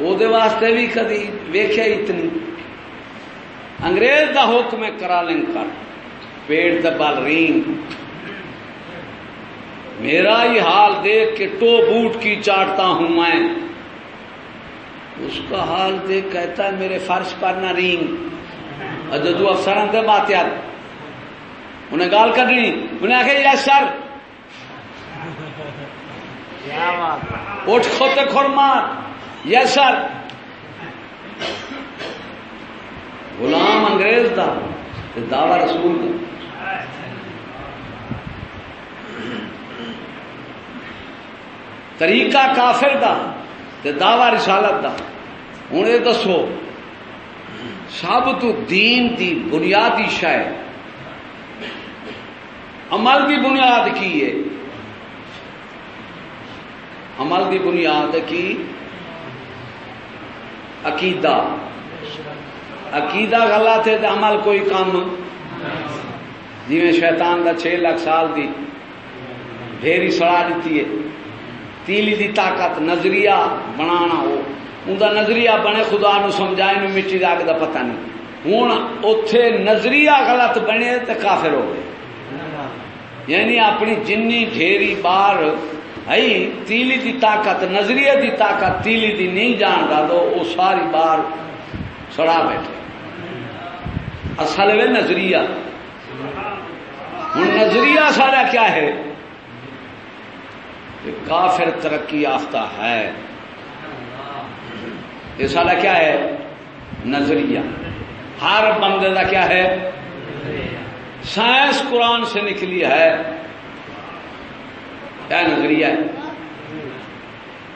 وہ واسطے بھی کدی ویخیا اتنی۔ انگریز دا حکم کرا لیں کر پیڑ دبل رینگ میرا ہی حال دیکھ کے ٹو بوٹ کی چاٹتا ہوں میں۔ اس کا حال دیکھ کہتا ہے میرے فرش پر نہ رینگ جدو افسر اندر بات یاد انہیں گال کرنی انہیں آخر یس سر۔ اٹھ کھوتے کھور مار۔ یس سر۔ غلام انگریز دا دعوی رسول دا۔ طریقہ کافر دا تے دعوی رسالت دا۔ ہوں یہ دسو سب تو دین دی بنیادی شاید عمل دی بنیاد کی ہے؟ عمل دی بنیاد کی عقیدہ۔ عقیدہ غلط ہے تو عمل کوئی کام جی شیطان دا چھ لاکھ سال دی ڈھیری سڑا دیتی ہے۔ تیلی دی طاقت، نظریہ بنانا ہو۔ ان کا نظریہ بنے خدا نو سمجھائے نو مٹی راگ دا پتہ نہیں۔ ہوں اتے نظریہ غلط بنے تو کافر ہو گئے۔ یعنی اپنی جنی ڈھیری بار ہے تیلی دی طاقت نظریے دی طاقت تیلی دی نہیں جان رہا تو وہ ساری بار سڑا بیٹھے۔ اصل ہے نظریہ۔ ہوں نظریہ سارا کیا ہے؟ کہ کافر ترقی یافتہ ہے۔ یہ سارا کیا ہے؟ نظریہ۔ ہر بندے کا کیا ہے؟ سائنس قرآن سے نکلی ہے۔ کیا نظریہ ہے؟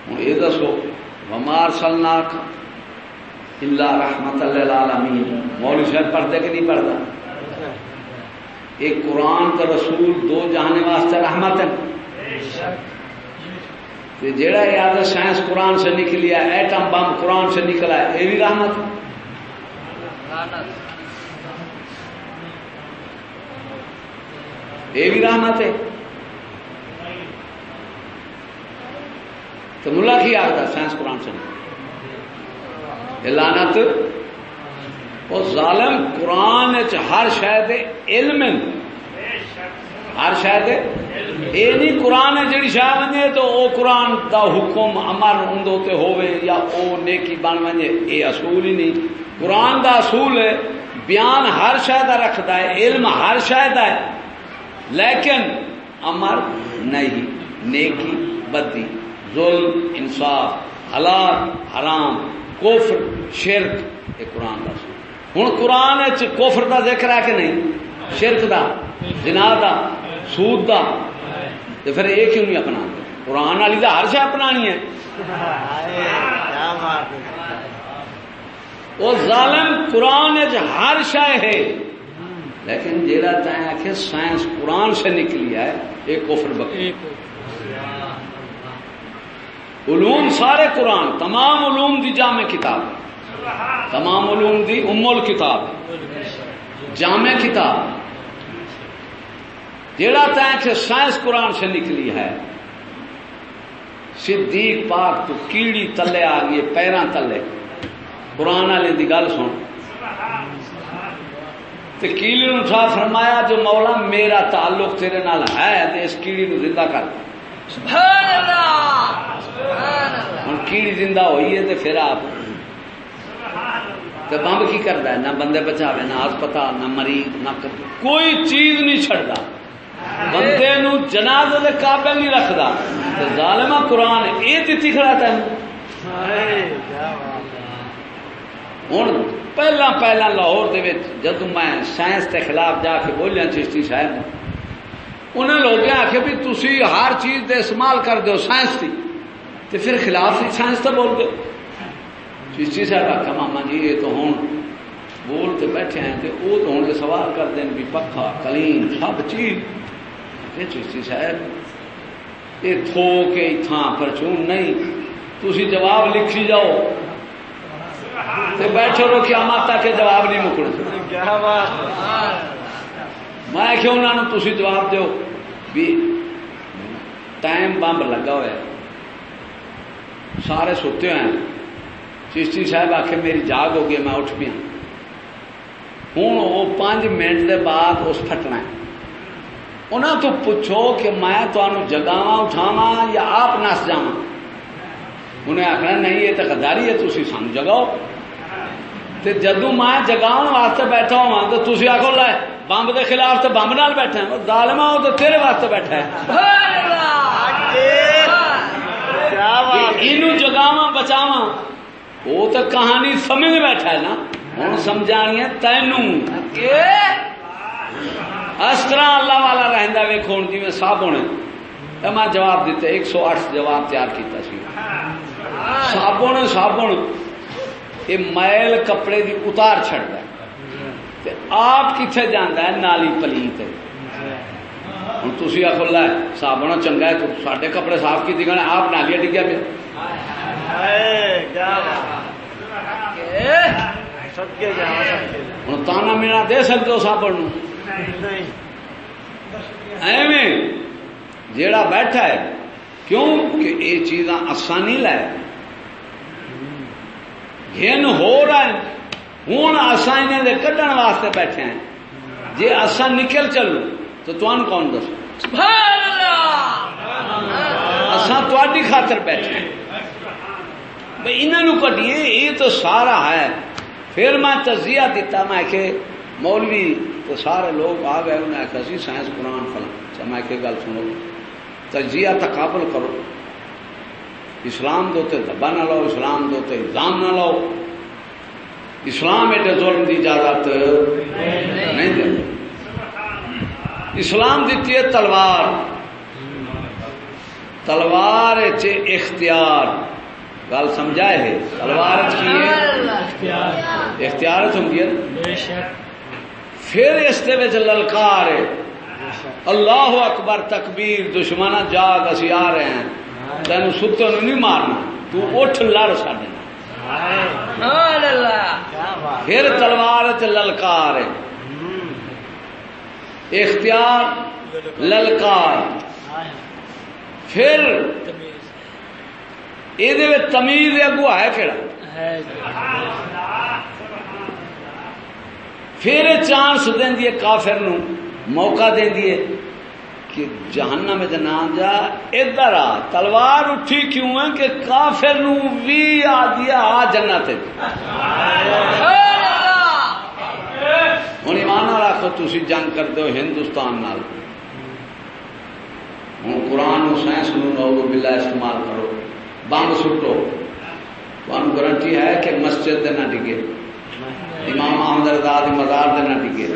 ہوں یہ دسو ہمار سلناک اللہ رحمت اللہ مولوی صاحب پڑھتے کہ نہیں پڑھتا ایک قرآن کا رسول دو جانے واسطے رحمت ہے جیڑا یاد سائنس قرآن سے نکلی ہے ایٹم بم قرآن سے نکلا ہے، یہ بھی رحمت یہ بھی رحمت ہے۔ تو ملا کی آتا سائنس قرآن سے لانت وہ ظالم قرآن ہر شاید علم ہر شاید یہ نہیں، قرآن ہے جی شاہ بنے تو وہ قرآن دا حکم امر اندر ہوئے یا او نیکی بن بنے یہ اصول ہی نہیں۔ قرآن دا اصول ہے، بیان ہر شاید رکھتا ہے، علم ہر شاید ہے۔ لیکن امر نہیں، نیکی، بدی، ظلم، انصاف، حلال، حرام کوفر شرک یہ قرآن کا ہوں قرآن کوفر کا ذکر ہے کہ نہیں؟ شرک دا۔ جنا دا سود دا۔ تو پھر یہ کیوں نہیں اپنا قرآن والی تو ہر شہ اپنانی ہے۔ وہ ظالم قرآن ہر شہ ہے۔ لیکن جیڑا چاہے آخر سائنس قرآن سے نکلی ہے یہ کوفر بکری۔ علوم سارے قرآن تمام علوم دی جامع کتاب۔ تمام علوم دی امول کتاب جامع کتاب۔ جیڑا چاہے کہ سائنس قرآن سے نکلی ہے۔ صدیق پاک تو کیڑی تلے آ گئی پیروں تلے۔ قرآن والے کی گل سن۔ کیڑی نو فرمایا جو مولا میرا تعلق تیرے نال ہے اس کیڑی نو زندہ کر۔ ہوں کیڑی زندہ ہوئی ہے تو پھر آپ۔ تو بمب کی کرتا ہے؟ نہ بندے بچاوے نہ ہسپتال نہ مریض نہ کوئی چیز نہیں چڑھتا بندے نو جناز دے قابل نہیں رکھتا تو ظالمہ قرآن یہ دیتی کھڑا تین ہوں پہلا پہلا لاہور جدو میں سائنس کے خلاف جا کے بولیا چشتی صاحب انہیں لوگ آخ بھی تھی ہر چیز دے استعمال کر دو سائنس کی تو پھر خلاف سائنس تو بول دو چشتی صاحب آخا ماما جی یہ تو ہوں بولتے بیٹھے ہیں تو وہ تو ہوں سوال کرتے ہیں بھی پکا کلیم، سب چیز۔ چشتی صاحب یہ تھو کے تھان پر چون نہیں۔ تھی جواب لکھی جاؤ۔ بیٹھو رو ماتا کے جواب نہیں مکڑ میں کہ انہوں نے تھی جواب دو بھی ٹائم بمب لگا ہوا ہے سارے ستے ہوئے ہیں۔ چشتی صاحب آخ میری جاگ ہو گئی میں اٹھ پیا۔ ہوں وہ پانچ منٹ کے بعد اس پھٹنا ہے۔ انہوں تو پوچھو کہ میں تمہیں جگاوا اٹھاوا یا آپ نس جا انہیں آخنا نہیں یہ تو گداری ہے تھی سان جگاؤ۔ تے جدو میں جگاؤ واسطے بیٹھا ہوا تو تھی آخو لے بمب کے خلاف تو بمب نال بیٹھا دالما وہ تو تیرے واسطے بیٹھا ہے۔ جگاوا بچاوا وہ تو کہانی سمجھ بیٹھا ہے نا۔ ہوں سمجھانی ہے تینوں۔ اس طرح اللہ والا رہتا ویک ہوں جی میں صابن میں جواب دیتے ایک سو اٹھ جواب تیار کیتا سی۔ صابن صابن یہ میل کپڑے دی اتار چڑتا ہے۔ آپ کتنے جانا ہے؟ نالی پلیت ہوں تھی آخو لا صابن چنگا ہے تو سارے کپڑے صاف کی گا آپ نالیاں ڈگیا پیا۔ ہوں تانا مینا دے سکتے ہو صابن ایویں جیڑا بیٹھا ہے کیوں کہ یہ چیزاں آسانی لائے گن ہو رہا ہے ہوں اصا انہیں کھڈن واسطے بیٹھے ہیں جی اصا نکل چلو تو تمہیں کون دس اصا تھی خاطر بیٹھے ہیں بھائی انہوں کٹیے یہ تو سارا ہے پھر میں تجزیہ دیتا، میں کہ مولوی تو سارے لوگ آ گئے انہیں آخیا سی جی، سائنس قرآن فلاں اچھا، میں کہ گل سنو، تجزیہ تقابل کرو۔ اسلام دے دبا نہ لو اسلام دے الزام نہ لو اسلام ایڈے ظلم کی اجازت نہیں دے۔ اسلام دیتی ہے تلوار۔ تلوار اختیار۔ گل سمجھائے ہے؟ تلوار کی اختیار سمجھیے پھر اس للکار ہے۔ اللہ اکبر تکبیر دشمن جاگ اسی آ رہے ہیں۔ تین ستو نہیں مارنا۔ تو اٹھ لڑ سڈے پھر تلوار چ للکار ہے۔ اختیار للکار۔ پھر یہ تمیز اگو ہے کہڑا پھر چانس دینی ہے کافر نو موقع دینی ہے کہ جہنم میں نہ جا، ادھر آ، تلوار اٹھی کیوں ہے کہ کافر نو بھی آ دیا، آ جنت ہوں ایمان رکھو تھی جنگ کرتے ہو ہندوستان نال۔ ہوں قرآن سائنس نو بلا استعمال کرو بمب سٹو۔ تمہیں گارنٹی ہے کہ مسجد نہ ڈگے۔ امام احمد رضا مزار دے نہ ڈگے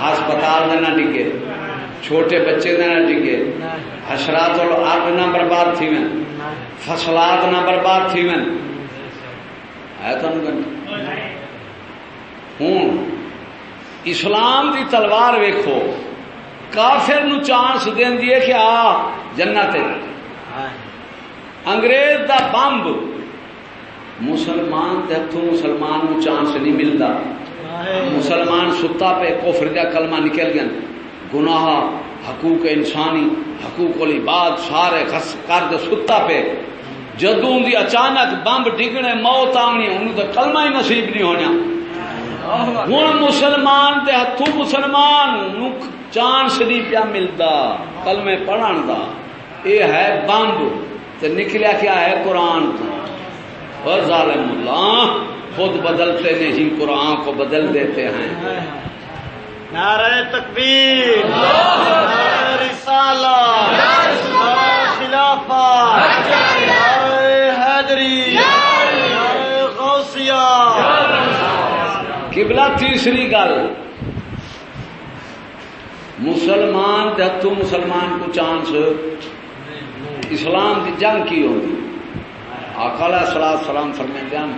ہسپتال دے نہ ڈگے چھوٹے بچے دے نہ ڈگے حشرات اور آگ نہ برباد تھی میں فصلات نہ برباد تھی میں۔ ہے تو ہوں۔ اسلام دی تلوار ویکھو کافر نو چانس دین دیے کہ آ جنت انگریز دا بمب مسلمان کے ہاتھوں مسلمان نو چانس نہیں ملتا مسلمان ستا پہ کوفر کا کلمہ نکل گیا گناہ، حقوق انسانی، حقوق العباد سارے خس کر ستا پہ۔ جدوں دی اچانک بمب ڈگنے، موت آنی، انہوں تو کلمہ ہی نصیب نہیں ہونا۔ ہوں مسلمان دے ہاتھوں مسلمان چانس نہیں پیا ملتا کلمے پڑھن دا۔ یہ ہے بمب۔ تو نکلیا کیا ہے قرآن تو۔ اور ظالم اللہ خود بدلتے نہیں قرآن کو بدل دیتے ہیں۔ نعرہ تکبیر رسالہ خلافہ حیدری غوثیہ۔ قبلہ تیسری گل مسلمان ہاتھوں مسلمان کو چانس اسلام کی جنگ کی ہوگی۔ آکالا سلاد سلام فرمے دین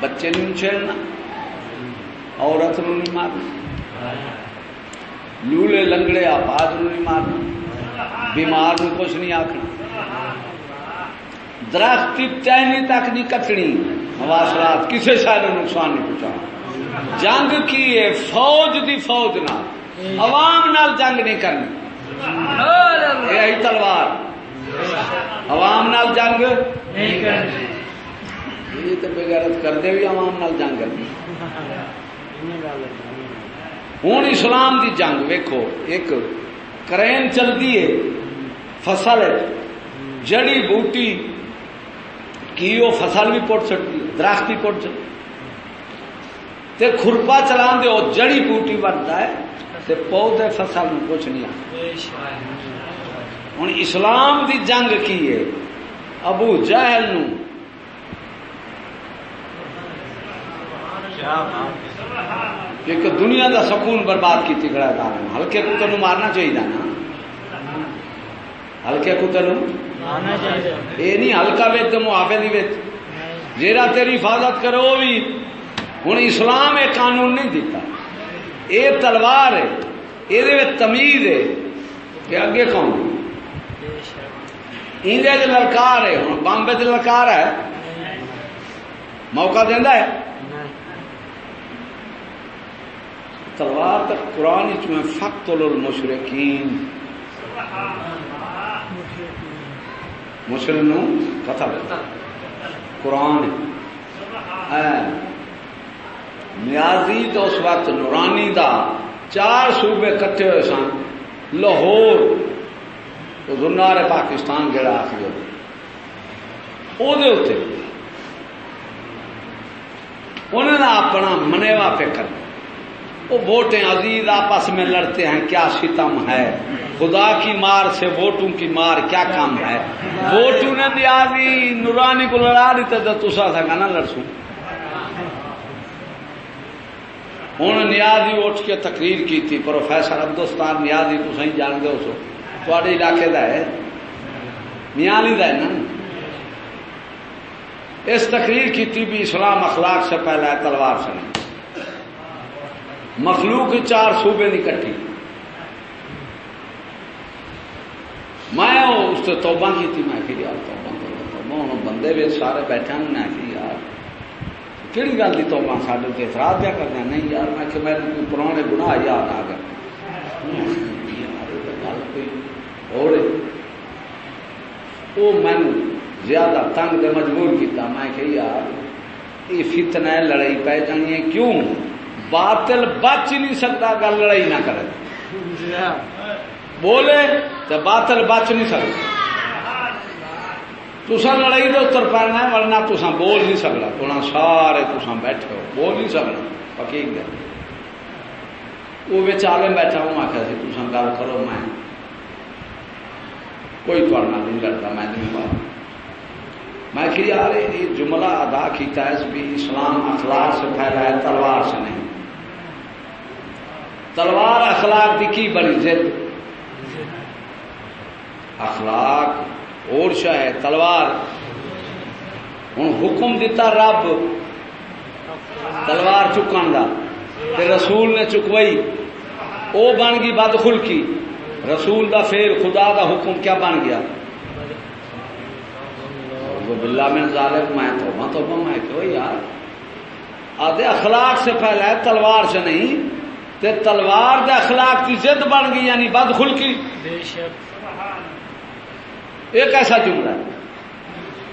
بچے نہیں چھیڑنا عورت نو نہیں مارنا لولے لنگڑے آپاد نو نہیں مارنا بیمار نو کچھ نہیں آخنا درخت ٹہنی تک نہیں کٹنی مواصلات کسی شاید نقصان نہیں پہنچا جنگ کی ہے فوج دی فوج نہ عوام نال جنگ نہیں کرنی۔ تلوار۔ عوام نال جنگ نہیں کرنی۔ یہ تو بغیرت کرتے بھی عوام نال جنگ کرنی۔ ہوں اسلام دی جنگ ویکو ایک کرین چلتی ہے فصل جڑی بوٹی کی وہ فصل بھی پٹ سکتی ہے درخت بھی پٹ سکتی تے کھرپا چلا دے جڑی بوٹی بنتا ہے تے پودے فصل کچھ نہیں آتا ہوں اسلام دی جنگ کی ہے؟ ابو جہل نو۔ ایک دنیا دا سکون برباد کی کھڑا ہے ہلکے تینوں مارنا چاہیے نا۔ ہلکے تینوں یہ نہیں ہلکا ویچ تو محافظ نہیں ویچ۔ جیرا تیری حفاظت کرے وہ بھی ہوں اسلام یہ قانون نہیں دیتا یہ تلوار ہے یہ تمیز ہے کہ اگے کون؟ اندر للکار ہے ہوں بامبے چ للکار ہے؟ موقع دینا ہے؟ تلوار تک قرآن میں فخت المشرقین مسلم پتا دیتا قرآن۔ نیازی تو اس وقت نورانی دا چار صوبے کٹے ہوئے سن، لاہور۔ زنار پاکستان جڑا آخر وہ انہوں نے اپنا منیوا پہ کر وہ ووٹیں عزیز آپس میں لڑتے ہیں، کیا ستم ہے؟ خدا کی مار سے ووٹوں کی مار کیا کام ہے؟ ووٹوں نے دیا دی، نورانی کو لڑا دیتے تو تسا تھا نا لڑسوں۔ ہوں نیازی اٹھ کے تقریر کی تھی، پروفیسر عبدالستان نیازی تو صحیح جان دو سو۔ تھوڑے علاقے کا ہے نیالی کا ہے نا اس تقریر کی تھی بھی اسلام اخلاق سے پہلا ہے تلوار سے نہیں مخلوق چار صوبے نہیں کٹی میں اس سے توبہ کی تھی میں کہ یار توبہ توبہ بندے بھی سارے بیٹھے ہیں میں کہ یار کہڑی گل کی توبہ سارے کے اعتراض کیا کرنا نہیں یار میں کہ میرے کوئی پرانے گناہ یاد آ گئے اور وہ میں زیادہ تنگ دے مجبور کیتا، میں کہ یار، یہ فتنہ لڑائی پہ جانی ہے۔ کیوں؟ باطل بچ نہیں سکتا، گل لڑائی نہ کرے۔ بولے تو باطل بچ نہیں سکتا۔ تسا لڑائی دے اتر پڑنا ہے، ورنہ تسا بول نہیں سکتا تو سارے تسا بیٹھے ہو، بول نہیں سکنا۔ حقیق دے۔ وہ بچالے بیٹھا ہوں آخر سی تسا گل کرو، میں کوئی پڑھنا نہیں لڑتا میں نہیں پڑھا میں کہ یار یہ جملہ ادا کیتا ہے بھی اسلام اخلاق سے پھیلا ہے، تلوار سے نہیں۔ تلوار اخلاق کی کی بڑی ضد؟ اخلاق اور شاہ ہے، تلوار۔ ہوں حکم دیتا رب تلوار چکن کا رسول نے چکوئی وہ بن گئی بد خلکی رسول دا پھر خدا دا حکم، کیا بن گیا؟ بلا میں ظالم، میں تو تو میں کہو یار؟ آدھے اخلاق سے پہلا ہے، تلوار سے نہیں، تے تلوار دے اخلاق کی ضد بن گئی یعنی بد خلکی ایک ایسا جملہ ہے۔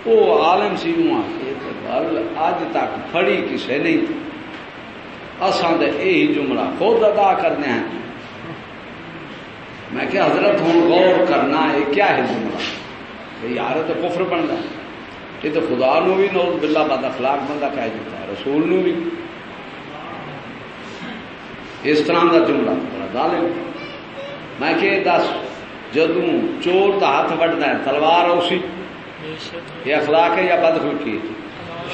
وہ عالم سی گل اج تک پڑی کسے نہیں۔ تھی اساں دے یہی جملہ خود ادا کرنے ہیں۔ میں کہ حضرت، ہوں غور کرنا ہے، کیا ہے جملہ یار تو کفر بنتا ہے یہ تو خدا نو بھی نوز بلا بد اخلاق بندہ کہہ دیتا ہے، رسول نو بھی۔ اس طرح کا جملہ بڑا ظالم۔ میں کہ دس، جدوں چور کا ہاتھ وڈنا ہے، تلوار اسی۔ یہ اخلاق ہے یا بد خلکی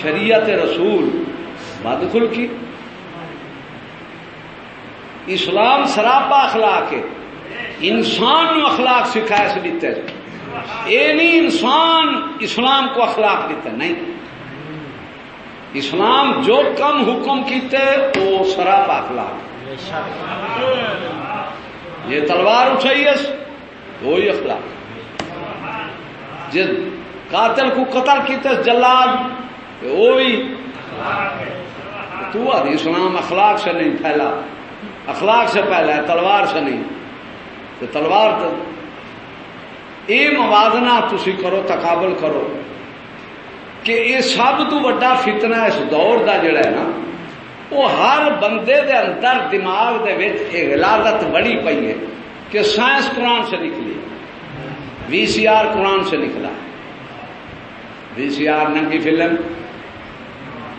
شریعت رسول بد خلکی اسلام سراپا اخلاق ہے۔ انسان نو اخلاق سکھایا سے دیتا ہے یہ نہیں، انسان اسلام کو اخلاق دیتا نہیں۔ اسلام جو کم حکم کیتے، وہ سراپا اخلاق یہ تلوار اٹھائی ہے وہی اخلاق۔ جس قاتل کو قتل کیتے جلاد وہی۔ تو اسلام اخلاق سے نہیں پھیلا۔ اخلاق سے پہلا ہے، تلوار سے نہیں۔ تو تلوار تو یہ موازنہ تھی کرو، تقابل کرو کہ یہ سب تو وڈا فتنہ اس دور دا جڑا ہے نا، وہ ہر بندے دے اندر دماغ دے بڑی پئی ہے کہ سائنس قرآن سے نکلی، وی سی آر قرآن سے نکلا۔ وی سی آر ننگی فلم،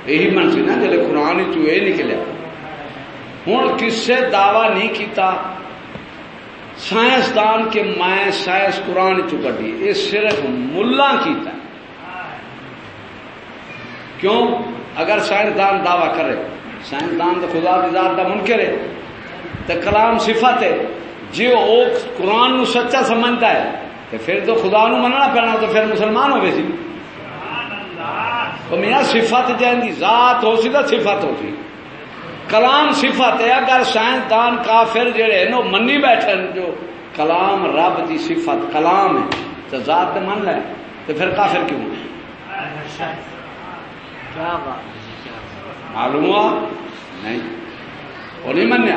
یہی من سی نا جلے قرآن چو یہ نکلیا۔ ہوں کسے دعوی نہیں کیتا سائنسدان کے میں سائنس قرآن چ کٹی یہ صرف ملا کیتا کیوں؟ اگر سائنسدان دعوی کرے سائنسدان تو خدا کی ذات کا منکر ہے تو کلام صفت ہے۔ جی وہ قرآن نو سچا سمجھتا ہے تو پھر تو خدا نو مننا پینا تو پھر مسلمان ہوگی سی۔ تو میاں صفت جائیں دی ذات ہو سی تو صفت ہو سی۔ کلام صفت ہے، اگر سائنسدان کافر جڑے نو منی بیٹھے جو کلام رب دی صفت، کلام ہے، تو ذات من لے تو پھر کافر کیوں معلوم ہوا؟ نہیں۔ وہ نہیں منیا۔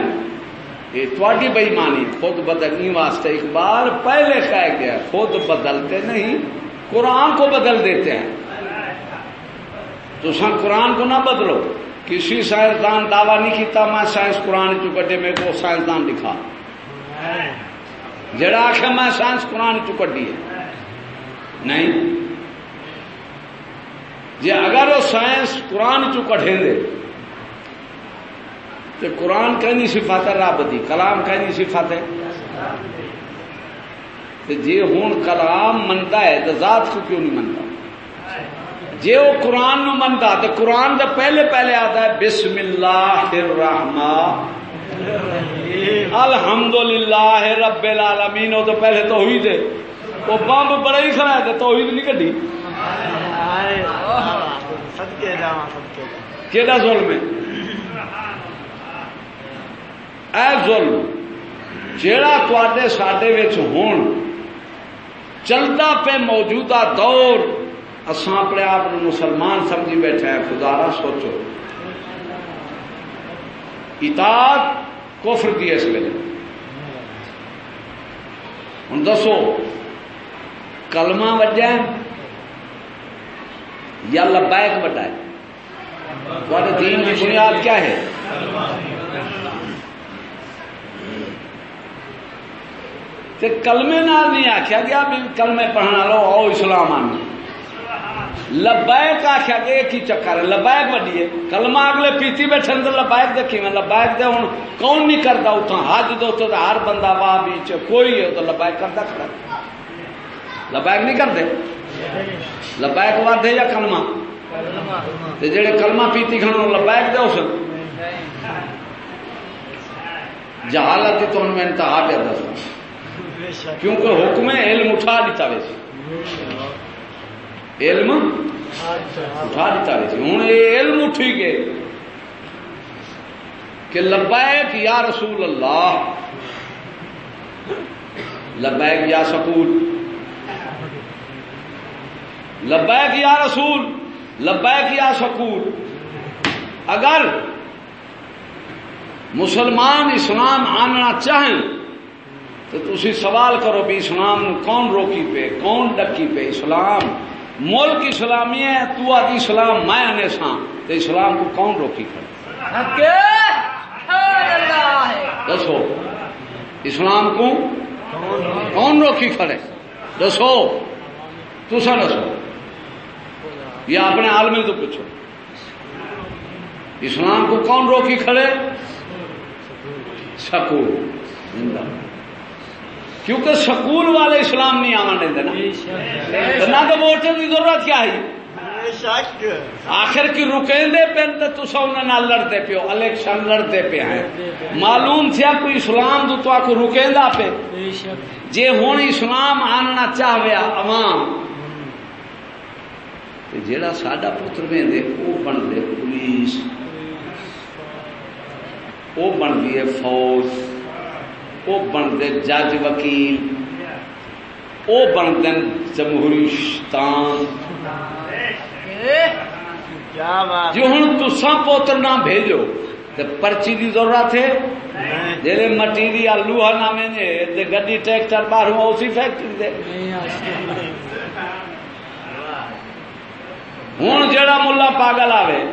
یہ تھوڑی بےمانی خود بدلنی واسطے اقبال پہلے کہہ گیا خود بدلتے نہیں، قرآن کو بدل دیتے ہیں۔ تو سن قرآن کو نہ بدلو۔ کسی سائنسدان دعویٰ نہیں کیتا، میں سائنس قرآن چو کٹے میرے کو سائنسدان لکھا۔ جڑا آخر میں سائنس قرآن چو کٹی ہے۔ نہیں؟ جی اگر وہ سائنس قرآن چو کٹیں دے، تو قرآن کہیں صفات ہے رب دی، کلام کہیں صفات ہے۔ جی ہوں کلام منتا ہے، تو ذات کو کیوں نہیں منتا؟ جی وہ قرآن نو منتا تو قرآن تو پہلے پہلے آتا ہے بسم اللہ الرحمن الحمد للہ رب العالمین وہ تو پہلے تو ہوئی تھے وہ بمب بڑا ہی کھڑا ہے تو ہوئی نہیں کٹی کہڑا ظلم ہے؟ اے ظلم جیڑا تے سڈے ہون چلتا پہ موجودہ دور اساں اپنے آپ مسلمان سمجھی بیٹھے ہیں خدارا سوچو۔ اطاعت کفر کی اس ویلے ہوں دسو، کلمہ وجہ یا لبیک وڈا ہے؟ تھوڑے دین کی بنیاد کیا ہے؟ کلمے نال نہیں آخیا گیا بھی کلمے پڑھنا لو آؤ اسلام آنا لبیک آخیا گیا ایک ہی چکر ہے، لبیک وڈی ہے۔ کلمہ اگلے پیتی بیٹھے تو لبیک دیکھی میں لبیک دے ہوں کون نہیں کرتا اتنا حج دو تو ہر بندہ واہ بیچ کوئی ہے تو لبیک کرتا کھڑا لبیک نہیں کرتے؟ لبیک ود یا کلمہ؟ جڑے کلمہ پیتی کھڑو لبیک دے اس جہالت تو ان میں انتہا پہ دس کیونکہ حکم علم اٹھا دیتا ویسے۔ علم اٹھا دیتا ویسے ہوں یہ علم اٹھی گئے کہ لبیک یا رسول اللہ۔ لبیک یا سکول۔ لبیک یا رسول۔ لبیک یا سکول۔ اگر مسلمان اسلام آنا چاہیں تو تھی سوال کرو بھی اسلام کون روکی پہ کون ڈکی پہ اسلام۔ ملک اسلامی ہے تو آدھی اسلام میں آنے سا تو اسلام کو کون روکی کھڑے دسو اسلام کو کون روکی کھڑے دسو تسا دسو۔ یا اپنے عالمی تو پوچھو۔ اسلام کو کون روکی کھڑے سکول۔ کیونکہ سکول والے اسلام نہیں آن دیں نہ تو ووٹر کی ضرورت کیا ہے؟ آخر کی رکیں دے پہ تو سو نہ لڑتے پیو، الیکشن لڑتے پہ ہیں۔ معلوم تھیا کوئی اسلام تو تو آکو رکیں دا پہ جے ہون اسلام آننا چاہویا عوام۔ جیڑا ساڈا پتر میں دے وہ بن دے پولیس۔ وہ بن ہے فوج۔ وہ بنتے جج وکیل وہ بنتے جمہوری شتان جی ہوں تسا پوتر نہ بھیجو تو پرچی کی ضرورت ہے؟ جہے مٹیریل لوہا تے گڈی ٹریکٹر باہروں اسی فیکٹری دے۔ ہوں جڑا ملا پاگل آوے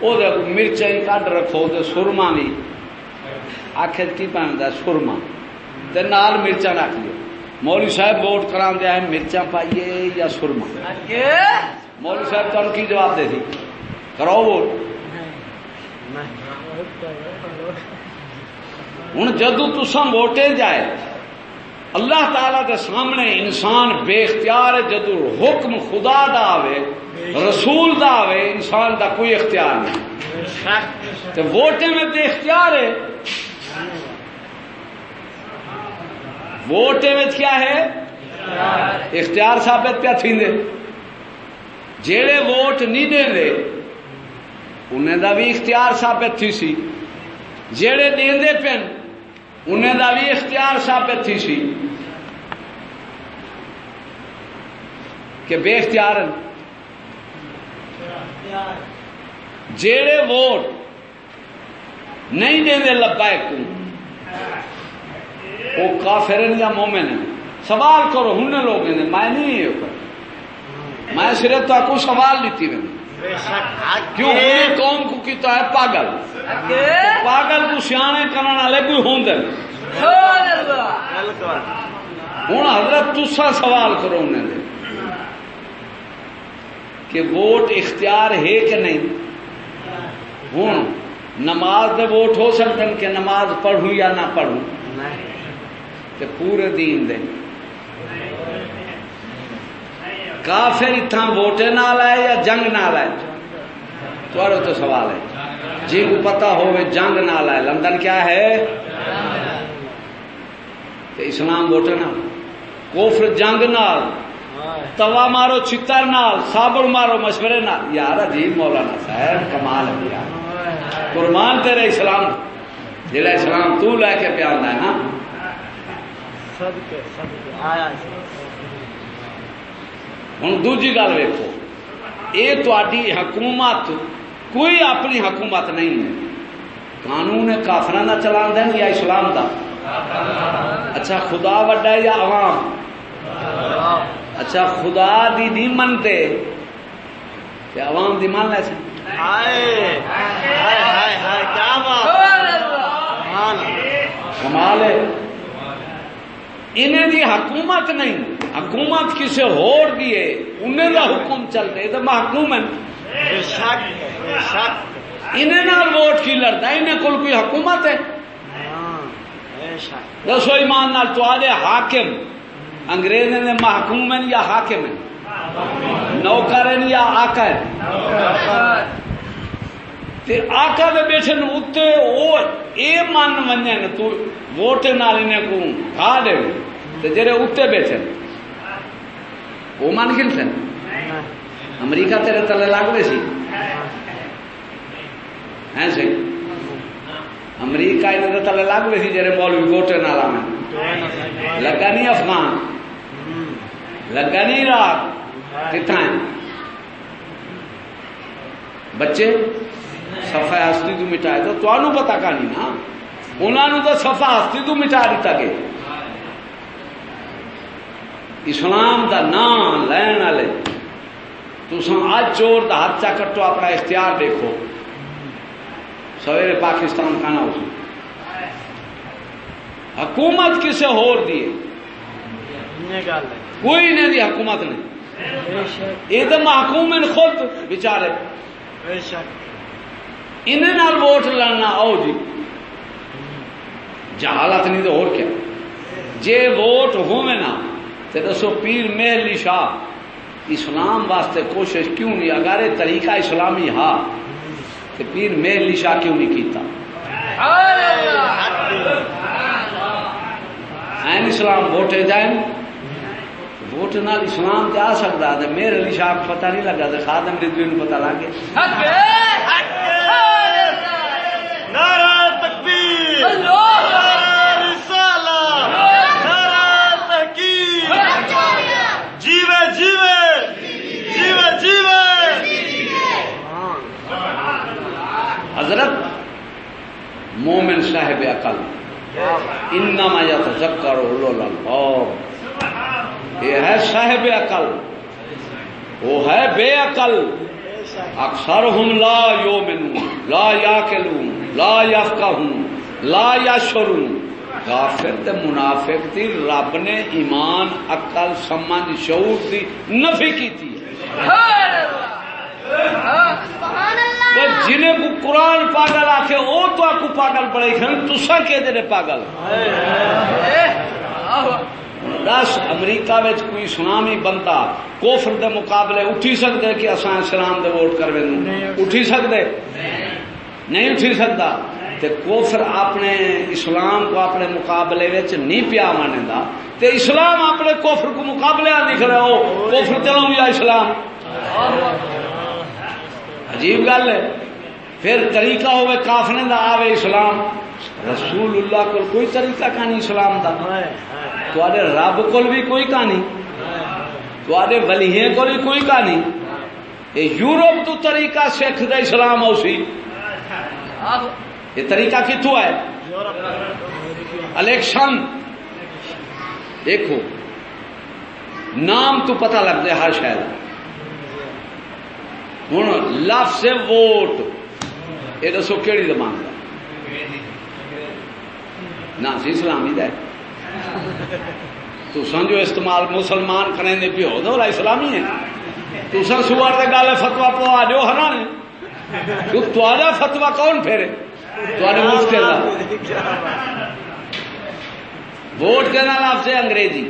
وہ مرچ کڈ رکھو تو سرما بھی آخر کی پہنتا سرما تے نال مرچا رکھ لو مولوی صاحب ووٹ کرا دیا ہے مرچا پائیے یا سرما؟ مولوی صاحب تمہیں کی جواب دے سی کراؤ ووٹ۔ ہوں جدو تسا ووٹے جائے اللہ تعالی کے سامنے انسان بے اختیار ہے جدو حکم خدا دا آوے رسول دا آوے انسان دا کوئی اختیار نہیں۔ تو ووٹے میں تو اختیار ہے ووٹے میں کیا ہے؟ اختیار ثابت پیا تھی جیڑے ووٹ نہیں دے دے انہیں دا بھی اختیار ثابت تھی سی۔ جیڑے دے دے پن انہیں دا بھی اختیار ثابت تھی سی۔ کہ بے اختیار جیڑے ووٹ نہیں دے دے لبائے کو وہ کافرن یا مومن ہیں؟ سوال کرو ہن لوگ نے میں نہیں یہ کر میں صرف تو کو سوال لیتی رہی۔ کیوں؟ ہوئی قوم کو کیتا ہے پاگل۔ پاگل کو سیانے کرنے والے کوئی ہوندے ہوں حضرت تسا سوال کرو انہیں دے۔ کہ ووٹ اختیار ہے کہ نہیں؟ ہوں نماز دے ووٹ ہو سکتے ہیں کہ نماز پڑھوں یا نہ پڑھوں؟ تے پورے دین دے۔ کافر اتنا ووٹے نال ہے یا جنگ نال ہے تھوڑا تو سوال ہے۔ جی کو پتا ہوئے جنگ نال ہے لندن کیا ہے؟ تے اسلام ووٹے نال کوفر جنگ نال، توا مارو چتر نال، صابر مارو، مشورے نال۔ یار عجیب مولانا صاحب، کمال ہے یار۔ قربان تیرے اسلام جڑا اسلام تو لے کے پیا ہے نا ہوں دوجی گل ویکو یہ تاری حکومت کوئی اپنی حکومت نہیں ہے۔ قانون کافر کا چلا دین یا اسلام کا اچھا خدا وڈا یا عوام؟ اچھا خدا دی دی منتے۔ تے عوام دی مان لے کمال ہے۔ انہیں دی حکومت نہیں۔ حکومت کسے ہور دیے انہیں دا حکم چلتے تو محکوم ہے۔ انہیں نال ووٹ کی لڑتا ہے؟ انہیں کل کوئی حکومت ہے؟ دسو ایمان نال تو آدھے حاکم۔ انگریز نے محکوم ہیں یا حاکم ہیں؟ نوکر یا ہیں؟ تے آقا دے بیٹھے نو اتے او اے من ونجے تو ووٹ نال انہیں کو کھا دے تے جڑے اتے بیٹھے وہ من گل تھے امریکہ تیرے تلے لگ سی ہیں سی امریکہ انہیں تلے لگ سی جڑے مولوی ووٹ نال آمن لگا نہیں افغان لگا نہیں عراق کتنا ہے بچے سفا ہستی تو مٹائے تو تمہوں پتا کا نہیں نا انہوں تو سفا ہستی تو مٹا دیتا گیا اسلام دا نام لین والے تم اج چور دا ہاتھ چا کٹو اپنا اختیار دیکھو سویرے پاکستان کا نا اس حکومت کسے ہور دیے کوئی نہیں دی حکومت نہیں یہ تو محکوم خود بچارے انہیں نال ووٹ لڑنا آؤ جی جہالت نہیں تو اور کیا جے ووٹ ہوئے نا تو دسو پیر محلی شاہ اسلام واسطے کوشش کیوں نہیں اگر طریقہ اسلامی ہا تو پیر محلی شاہ کیوں نہیں کیتا این اسلام ووٹے جائیں ووٹ نال اسلام جا سکتا ہے میرے علی شاہ پتہ نہیں لگا تو خادم ردوی پتہ لگ گیا نعرہ تکبیر. نعرہ رسالہ. نعرہ تحقیق. جیوے جیوے. جیوے جیوے. حضرت مومن صاحب عقل انما یتذکر اولو الالباب. یہ ہے صاحب عقل وہ ہے بے عقل اکثر ہم لا یومنون لا یاکلون لا یفقہون لا یشرون کافر تے منافق دی رب نے ایمان عقل سمجھ شعور دی نفی ہے۔ تے جنہیں کو قرآن پاگل آکھے او تو آپ کو پاگل پڑے کھن تسا کہ پاگل؟ دس امریکہ وچ کوئی اسلامی بندہ کوفر دے مقابلے اٹھی سکتے کہ اساں اسلام دے ووٹ کروے اٹھی سکتے نہیں۔ اٹھی سکتا تے کوفر اپنے اسلام کو اپنے مقابلے وچ نہیں پیا مانے دا تے اسلام اپنے کوفر کو مقابلے لکھ رہے ہو کوفر چلاؤں یا اسلام؟ عجیب گل ہے۔ پھر طریقہ ہوئے کافنے دا آوے اسلام۔ رسول اللہ کو کوئی طریقہ کہانی اسلام دا؟ تھوڑے رب کو بھی کوئی کہانی؟ تھوڑے ولیے کو بھی کوئی کہانی؟ یہ یورپ تو طریقہ سکھ دا اسلام اسی یہ طریقہ کتوں ہے؟ الیکشن۔ دیکھو نام تو پتہ لگ جائے ہر شہر ہوں لفظ ووٹ۔ یہ دسو کہڑی کا نہ سی اسلامی دا تو جو استعمال مسلمان کریں دے پیو دو اسلامی ہے تو سن سوار دے گالے فتوا پوا جو نے تو فتوا کون پھیرے؟ تھوڑے مفت کے ووٹ کہنا لفظ ہے انگریزی۔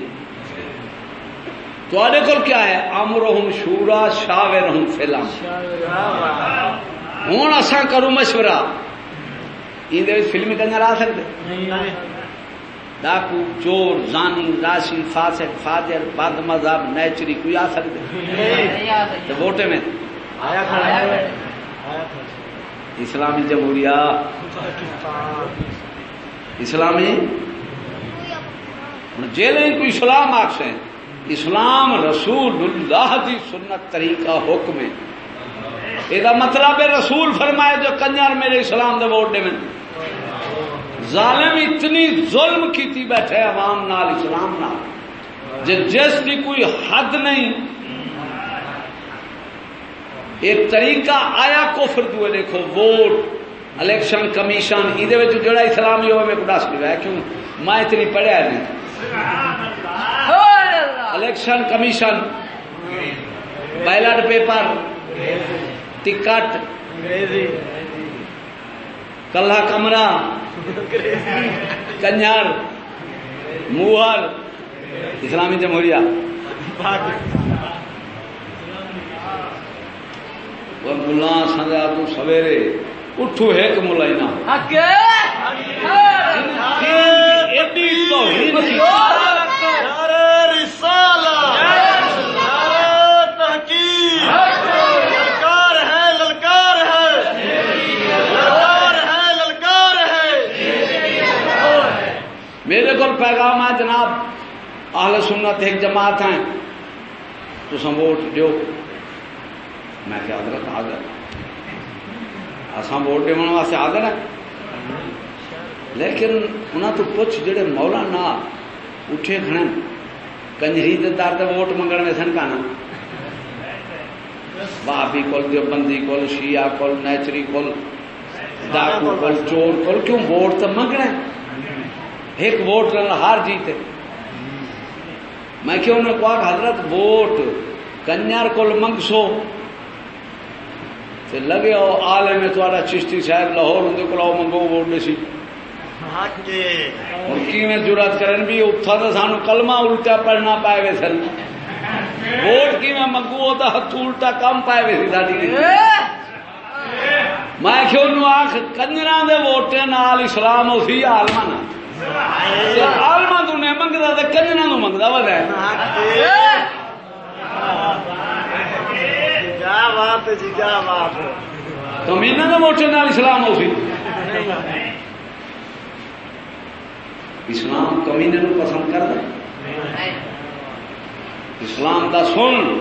تھوڑے کول کیا ہے؟ امرہم شورا شاورہم فلم ہوں اساں کروں مشورہ۔ فلم کنجر آ سکتے ڈاکو چور زانی راشی فاسق فاجر بد مذہب نیچری کوئی آ سکتے ووٹے میں۔ اسلامی جمہوریہ۔ اسلامی؟ جیل کوئی اسلام آخر اسلام رسول اللہ دی سنت طریقہ حکم ہے۔ یہ مطلب ہے رسول فرمائے جو کنجر میرے اسلام دے ووٹ دے میں۔ ظالم اتنی ظلم کیتی بیٹھے عوام نال اسلام نال جس کی کوئی حد نہیں ایک طریقہ آیا کفر تو دیکھو ووٹ الیکشن کمیشن یہ جڑا اسلامی ہوئے میں کو دس لیا کیوں؟ میں اتنی پڑھیا نہیں۔ Election commission ballot paper ticket کلہ کمرہ کنجر موہر اسلامی جمہوریہ ملا سنجا تو سویرے اٹھو ایک ملا ہی میرے کو پیغام ہے جناب، اہل سنت ایک جماعت ہیں۔ تو سم ووٹ دو میں کیا حضرت آدر اصا ہاں؟ ووٹ دے واسطے آدر ہے لیکن انہوں تو پوچھ جڑے مولا نہ اٹھے کھڑے کنجری دار تے ووٹ منگن میں سن کانا؟ بابی کول دیوبندی کول، شیعہ کول، نیچری کول ڈاکو کول، چور کول، کیوں ووٹ تو منگنا ایک ووٹ ہار جیتے۔ میں انہوں نے کہا کہ حضرت ووٹ کنیار کول منگسو تے لگے او آلے میں تھوڑا چشتی صاحب لاہور ہوں کو لاؤ منگو ووٹ دے سی۔ ہوں کی میں جرات کرن بھی؟ اتھا تو سانو کلمہ الٹا پڑھنا پائے گے سر ووٹ کی میں منگو ہوتا ہاتھ الٹا کم پائے گے سی ساری میں کہ انہوں آخ کنجران دے ووٹے نال اسلام ہو سی آلما نا آلما تو نہیں منگتا تو کنجران تو منگتا وا دے ووٹے نال اسلام ہو سی اسلام کمینے نو پسند کر دے اسلام دا سن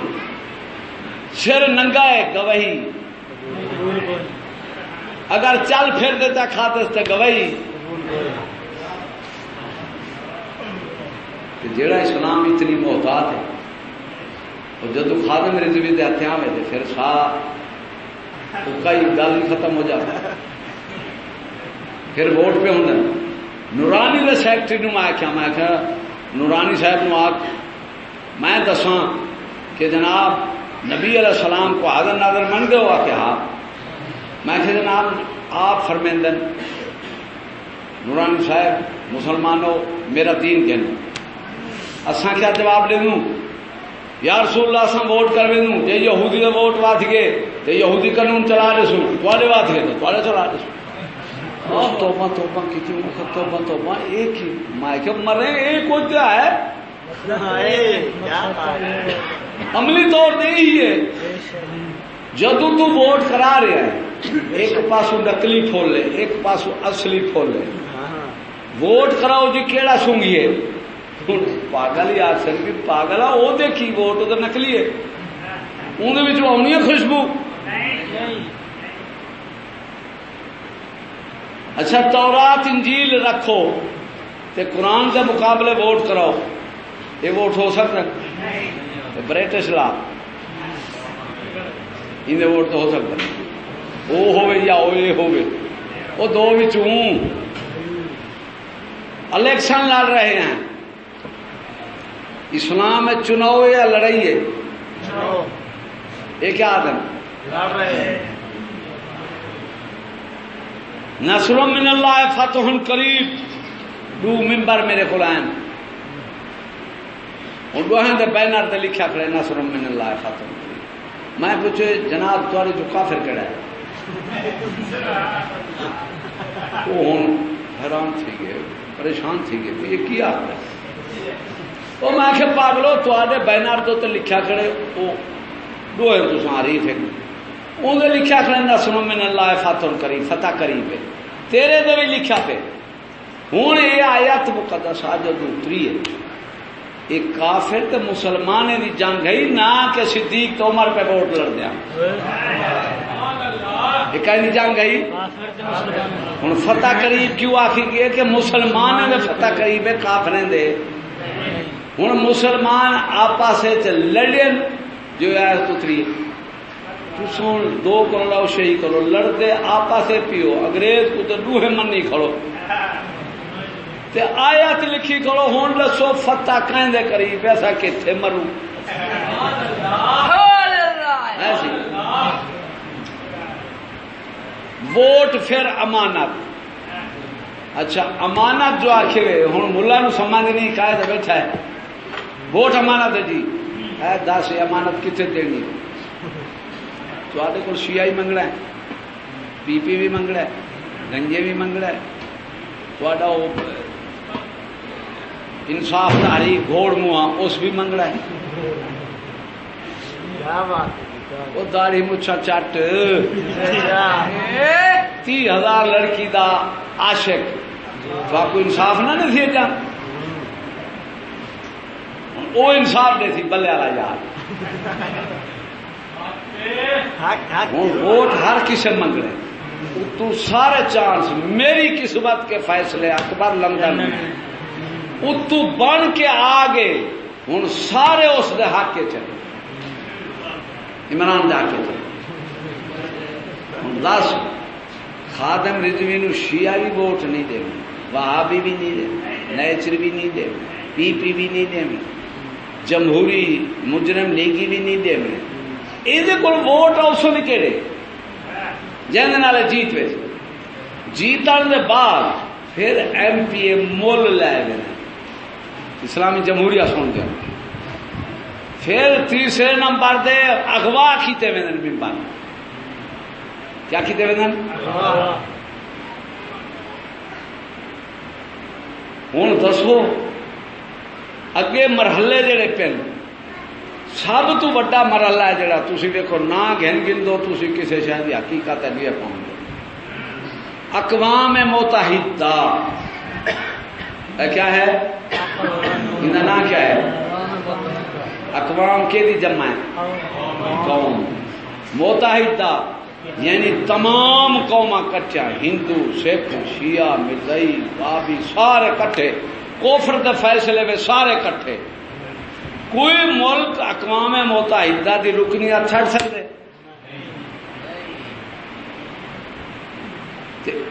سر ننگا ہے گواہی اگر چل پھر دیتا کھاتے تو گوئی جیڑا اسلام اتنی محتاط ہے اور جدو خادم رضوی دے ہتھیاں میں دے پھر سا کئی گل ہی ختم ہو جاتا پھر ووٹ پہ ہوں نورانی دے سیکٹری نو میں آخیا میں آخیا نورانی صاحب نو آ میں دساں کہ جناب نبی علیہ السلام کو حاضر ناظر من گئے ہوا کہ ہاں۔ میں کہ جناب آپ فرمیندن نورانی صاحب، مسلمانوں، میرا دین کہنا اساں کیا جواب دے دوں یا رسول اللہ اساں ووٹ کر دوں جے یہودی دے ووٹ وات گئے تے یہودی قانون چلا دے سو تواڈے وات گئے تواڈے چلا دے سو توبہ توبہ کیتی مخ توبہ توبہ ایک ہی۔ مرے ایک ہو کیا ہے۔ عملی طور تے یہی ہے۔ جدو تو ووٹ کرا رہا ہے ایک پاسو نکلی پھول لے ایک پاسو اصلی پھول لے ووٹ کراؤ جی کیڑا سونگیے پاگل ہی آ پاگل آ وہ دیکھی ووٹ تو نکلی ہے اندر آنی ہے خوشبو اچھا تورات انجیل رکھو تے قرآن کے مقابلے ووٹ کراؤ یہ ووٹ ہو سکتا برٹش لا ان ووٹ تو ہو سکتا وہ ہوے یا وہ یہ ہوے وہ دو الیکشن لڑ رہے ہیں اسلام میں چناؤ یا لڑائی ہے؟ یہ کیا آدم؟ نسر من اللہ فتح قریب۔ دو ممبر میرے کو آئے ہوں دوہیں دے بینر تے لکھا کھڑے نسر من اللہ فتح قریب۔ میں پوچھے جناب تاری جو کافر کڑا ہے؟ وہ ہوں حیران تھی گئے پریشان تھی گئے۔ یہ کیا ہے؟ وہ میں کہ پاگلو تے بینر تو لکھا کھڑے وہ دو تاریف ہے انہیں لکھا کھڑے نسر من اللہ فتح قریب فتح قریب ہے۔ تیرے تو بھی لکھا پہ ہوں یہ آیت مقدس جب اتری ہے۔ ایک کافر تے مسلمان دی جنگ ہے، نہ کہ صدیق تو عمر پہ ووٹ لڑ دیا یہ کہیں جنگ گئی ہوں فتح قریب کیوں آخی گئے کہ مسلمان نے فتح قریب ہے کافریں دے؟ ہوں مسلمان آپس لڑن، جو ہے اتری تسون دو کرو شہی کرو، لڑتے آپس پیو، انگریز کو تو دوہے منی کھڑو۔ تے آیت لکھی کرو ہوں دسو فتح کہیں دے قریب، ایسا کتنے مرو ووٹ پھر امانت۔ اچھا امانت جو آخر ہوں ملا نو سمجھ نہیں کہا بیٹھا ہے۔ ووٹ امانت ہے جی۔ دس امانت کتنے دینی؟ تے کو شیعہ منگنا ہے پی پی بھی منگنا ہے گنجے بھی منگنا ہے۔ تا انصاف داری گھوڑ موا اس بھی منگنا ہے۔ وہ داڑھی مچھا چٹ۔ تی ہزار لڑکی دا عاشق۔ تو آپ کو انصاف نہ نہیں جان وہ انصاف دے سی بلے والا یار۔ ووٹ ہر کسی منگ رہے۔ تو سارے چانس میری قسمت کے فیصلے اکبر لندن میں۔ اتو بن کے آگے ہوں سارے اس دے حق کے چلے۔ عمران جا کے چلے۔ دس خادم رضوی نو شیعہ بھی ووٹ نہیں دے۔ وہابی بھی نہیں دے۔ نیچر بھی نہیں دے۔ پی پی بھی نہیں دے۔ جمہوری مجرم لیگی بھی نہیں دے میں۔ یہ ووٹ اس نے کہڑے جن جیت وے جیتن کے بعد پھر ایم پی اے مل لے گئے۔ اسلامی جمہوریہ سن کے پھر تیسرے نمبر دے اغوا کیتے ہوئے ممبر۔ کیا کیتے ہوئے ہوں دسو۔ اگے مرحلے جڑے پن سب تو وا مرحلہ ہے جڑا تھی دیکھو نہ گن گن دو تھی کسی شہر کی حقیقت ہے پاؤں گے اقوام متحدہ کیا ہے ان نام کیا ہے اقوام کے دی جمع ہے قوم متحدہ یعنی تمام قوما کچا ہندو سکھ شیعہ مرزئی بابی سارے کٹھے کوفر دے فیصلے میں سارے کٹھے۔ کوئی ملک اقوام متحدہ دی رکنیت چھڑ سکتے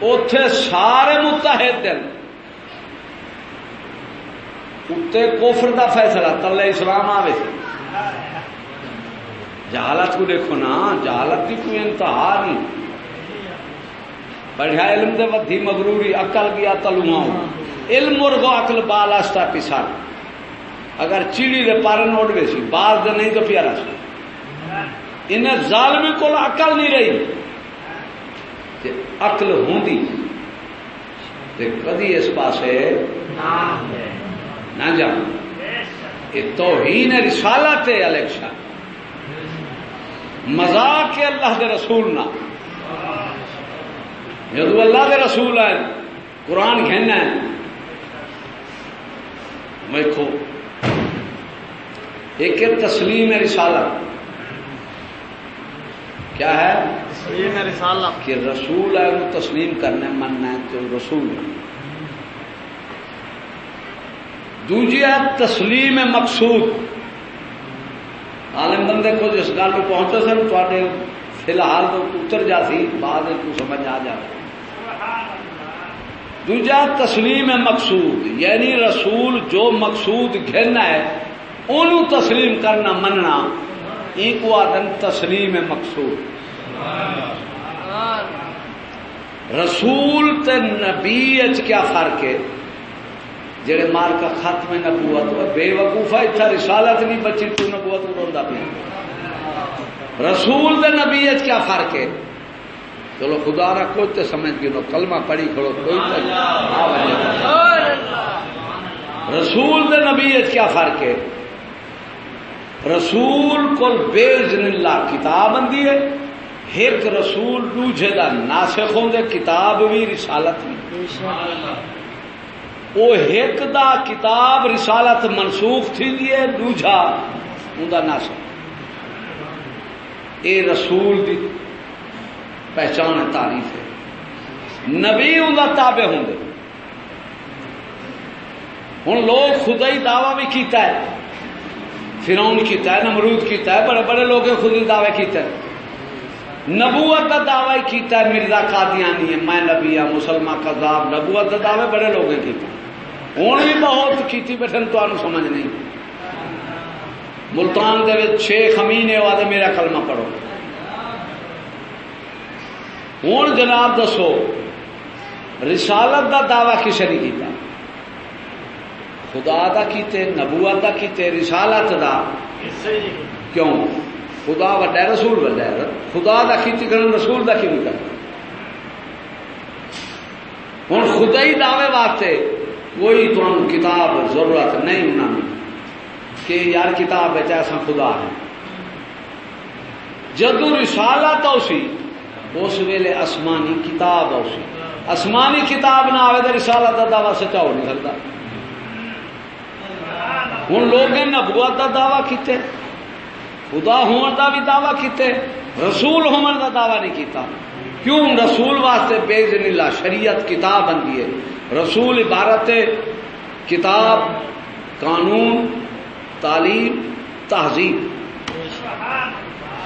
اتے سارے متحد دن اتنے کوفر دا فیصلہ، تلے اسلام آئے جہالت کو دیکھو نا، جہالت کی کوئی انتہا نہیں۔ پڑھا علم دے ودھی مغروری، عقل گیا، تلواں علم مرغو عقل بال آستا پسا اگر چیڑی دے پار نوٹ گئے سی بال دے نہیں تو پیارا سی انہیں ظالمی کو عقل نہیں رہی۔ کہ عقل ہوں کدی اس پاسے نہ جا۔ یہ توہین رسالت ہے، الیکشن۔ مزاق کے اللہ کے رسول نہ۔ جدو اللہ کے رسول ہے قرآن کہنا ہے دیکھو ایک تسلیم رسالت کیا ہے؟ تسلیم رسالت کہ رسول ہے وہ تسلیم کرنے مننا ہے تو رسول۔ دوجی ہے تسلیم مقصود۔ عالم بندے کو جس گل کو پہنچے سن تے فی الحال تو اتر جا سی بعد کو سمجھ آ جا دوجا تسلیم مقصود یعنی رسول جو مقصود گھرنا ہے انہوں تسلیم کرنا، مننا ایک آدم تسلیم مقصود۔ رسول تے نبی کیا فرق ہے؟ جڑے مار کا ختم نبوت، بے وقوفا اتنا رسالت نہیں بچی تو نبوت روڈا پہ رسول دے نبی کیا فرق ہے؟ چلو خدا را کوئی تو سمجھ گئے کلمہ پڑھی کھڑو، کوئی رسول دے نبی کیا فرق ہے؟ رسول کو بےزن اللہ کتاب آدھی ہے۔ ایک رسول دوجے دا ناسخ ہوں دے کتاب بھی رسالت بھی وہ ایک دا کتاب رسالت منسوخ تھی دیے دوجا اندر ناسخ۔ اے رسول دی پہچان ہے، تعریف ہے۔ نبی اندر تابع ہوں گے۔ ہوں لوگ خدا ہی دعوی بھی کیتا ہے۔ فرون کیتا ہے، نمرود کیتا ہے، بڑے بڑے لوگ خود ہی دعوے کیتا ہے۔ نبوت کا دعوی کیتا ہے، مرزا قادیانی ہے، میں نبی ہوں مسلمان کذاب نبوت کا دعوے بڑے لوگ کیتا ہوں بھی بہت کیتی بیٹھے تو سمجھ نہیں۔ ملتان دے چھ خمینے والے میرا کلمہ پڑھو۔ ہوں جناب دسو رسالت دا دعوی کسے نہیں کیتا؟ خدا دا کیتے نبوت دا کیتے رسالت دا؟ کیوں؟ خدا وڈا رسول وڈا خدا دا کیتی کرن رسول دا کیوں کرنا ہوں خدا ہی دعوے واسطے کوئی تم کتاب ضرورت نہیں انہوں کہ یار کتاب ایسا خدا ہے۔ جدو رسالت اسی اس ویلے آسمانی کتاب اسی آسمانی کتاب نہ آئے تو رسالت کا دعوی سچا ہو نہیں سکتا۔ ہوں لوگ نبوت کا دعوی کیتے۔ خدا ہون کا بھی دعوی کیتے۔ رسول ہومن کا دعوی نہیں کیتا۔ کیوں؟ رسول واسطے بے اللہ شریعت کتاب بنتی ہے۔ رسول عبارت کتاب، قانون، تعلیم، تہذیب۔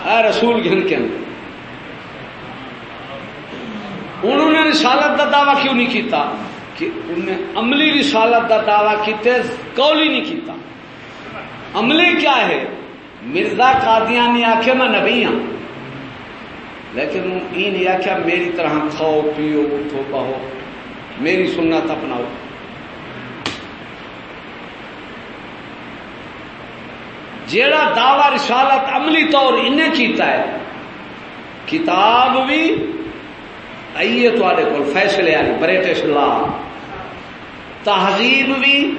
اے رسول گھن کے اندر۔ انہوں نے رسالت کا دعوی کیوں نہیں کیتا؟ کہ انہیں عملی رسالت کا دعوی کیتے، قولی نہیں کیتا۔ عملی کیا ہے؟ مرزا قادیانی آخیا میں نبی ہاں۔ ہوں لیکن یہ نہیں آخیا میری طرح کھاؤ، پیو، اٹھو، بہو، میری سنت اپناؤ۔ جیڑا دعوی رسالت عملی طور انہیں کیتا ہے، کتاب بھی آئیے تے کو فیصلے والی برٹش لا تہذیب بھی،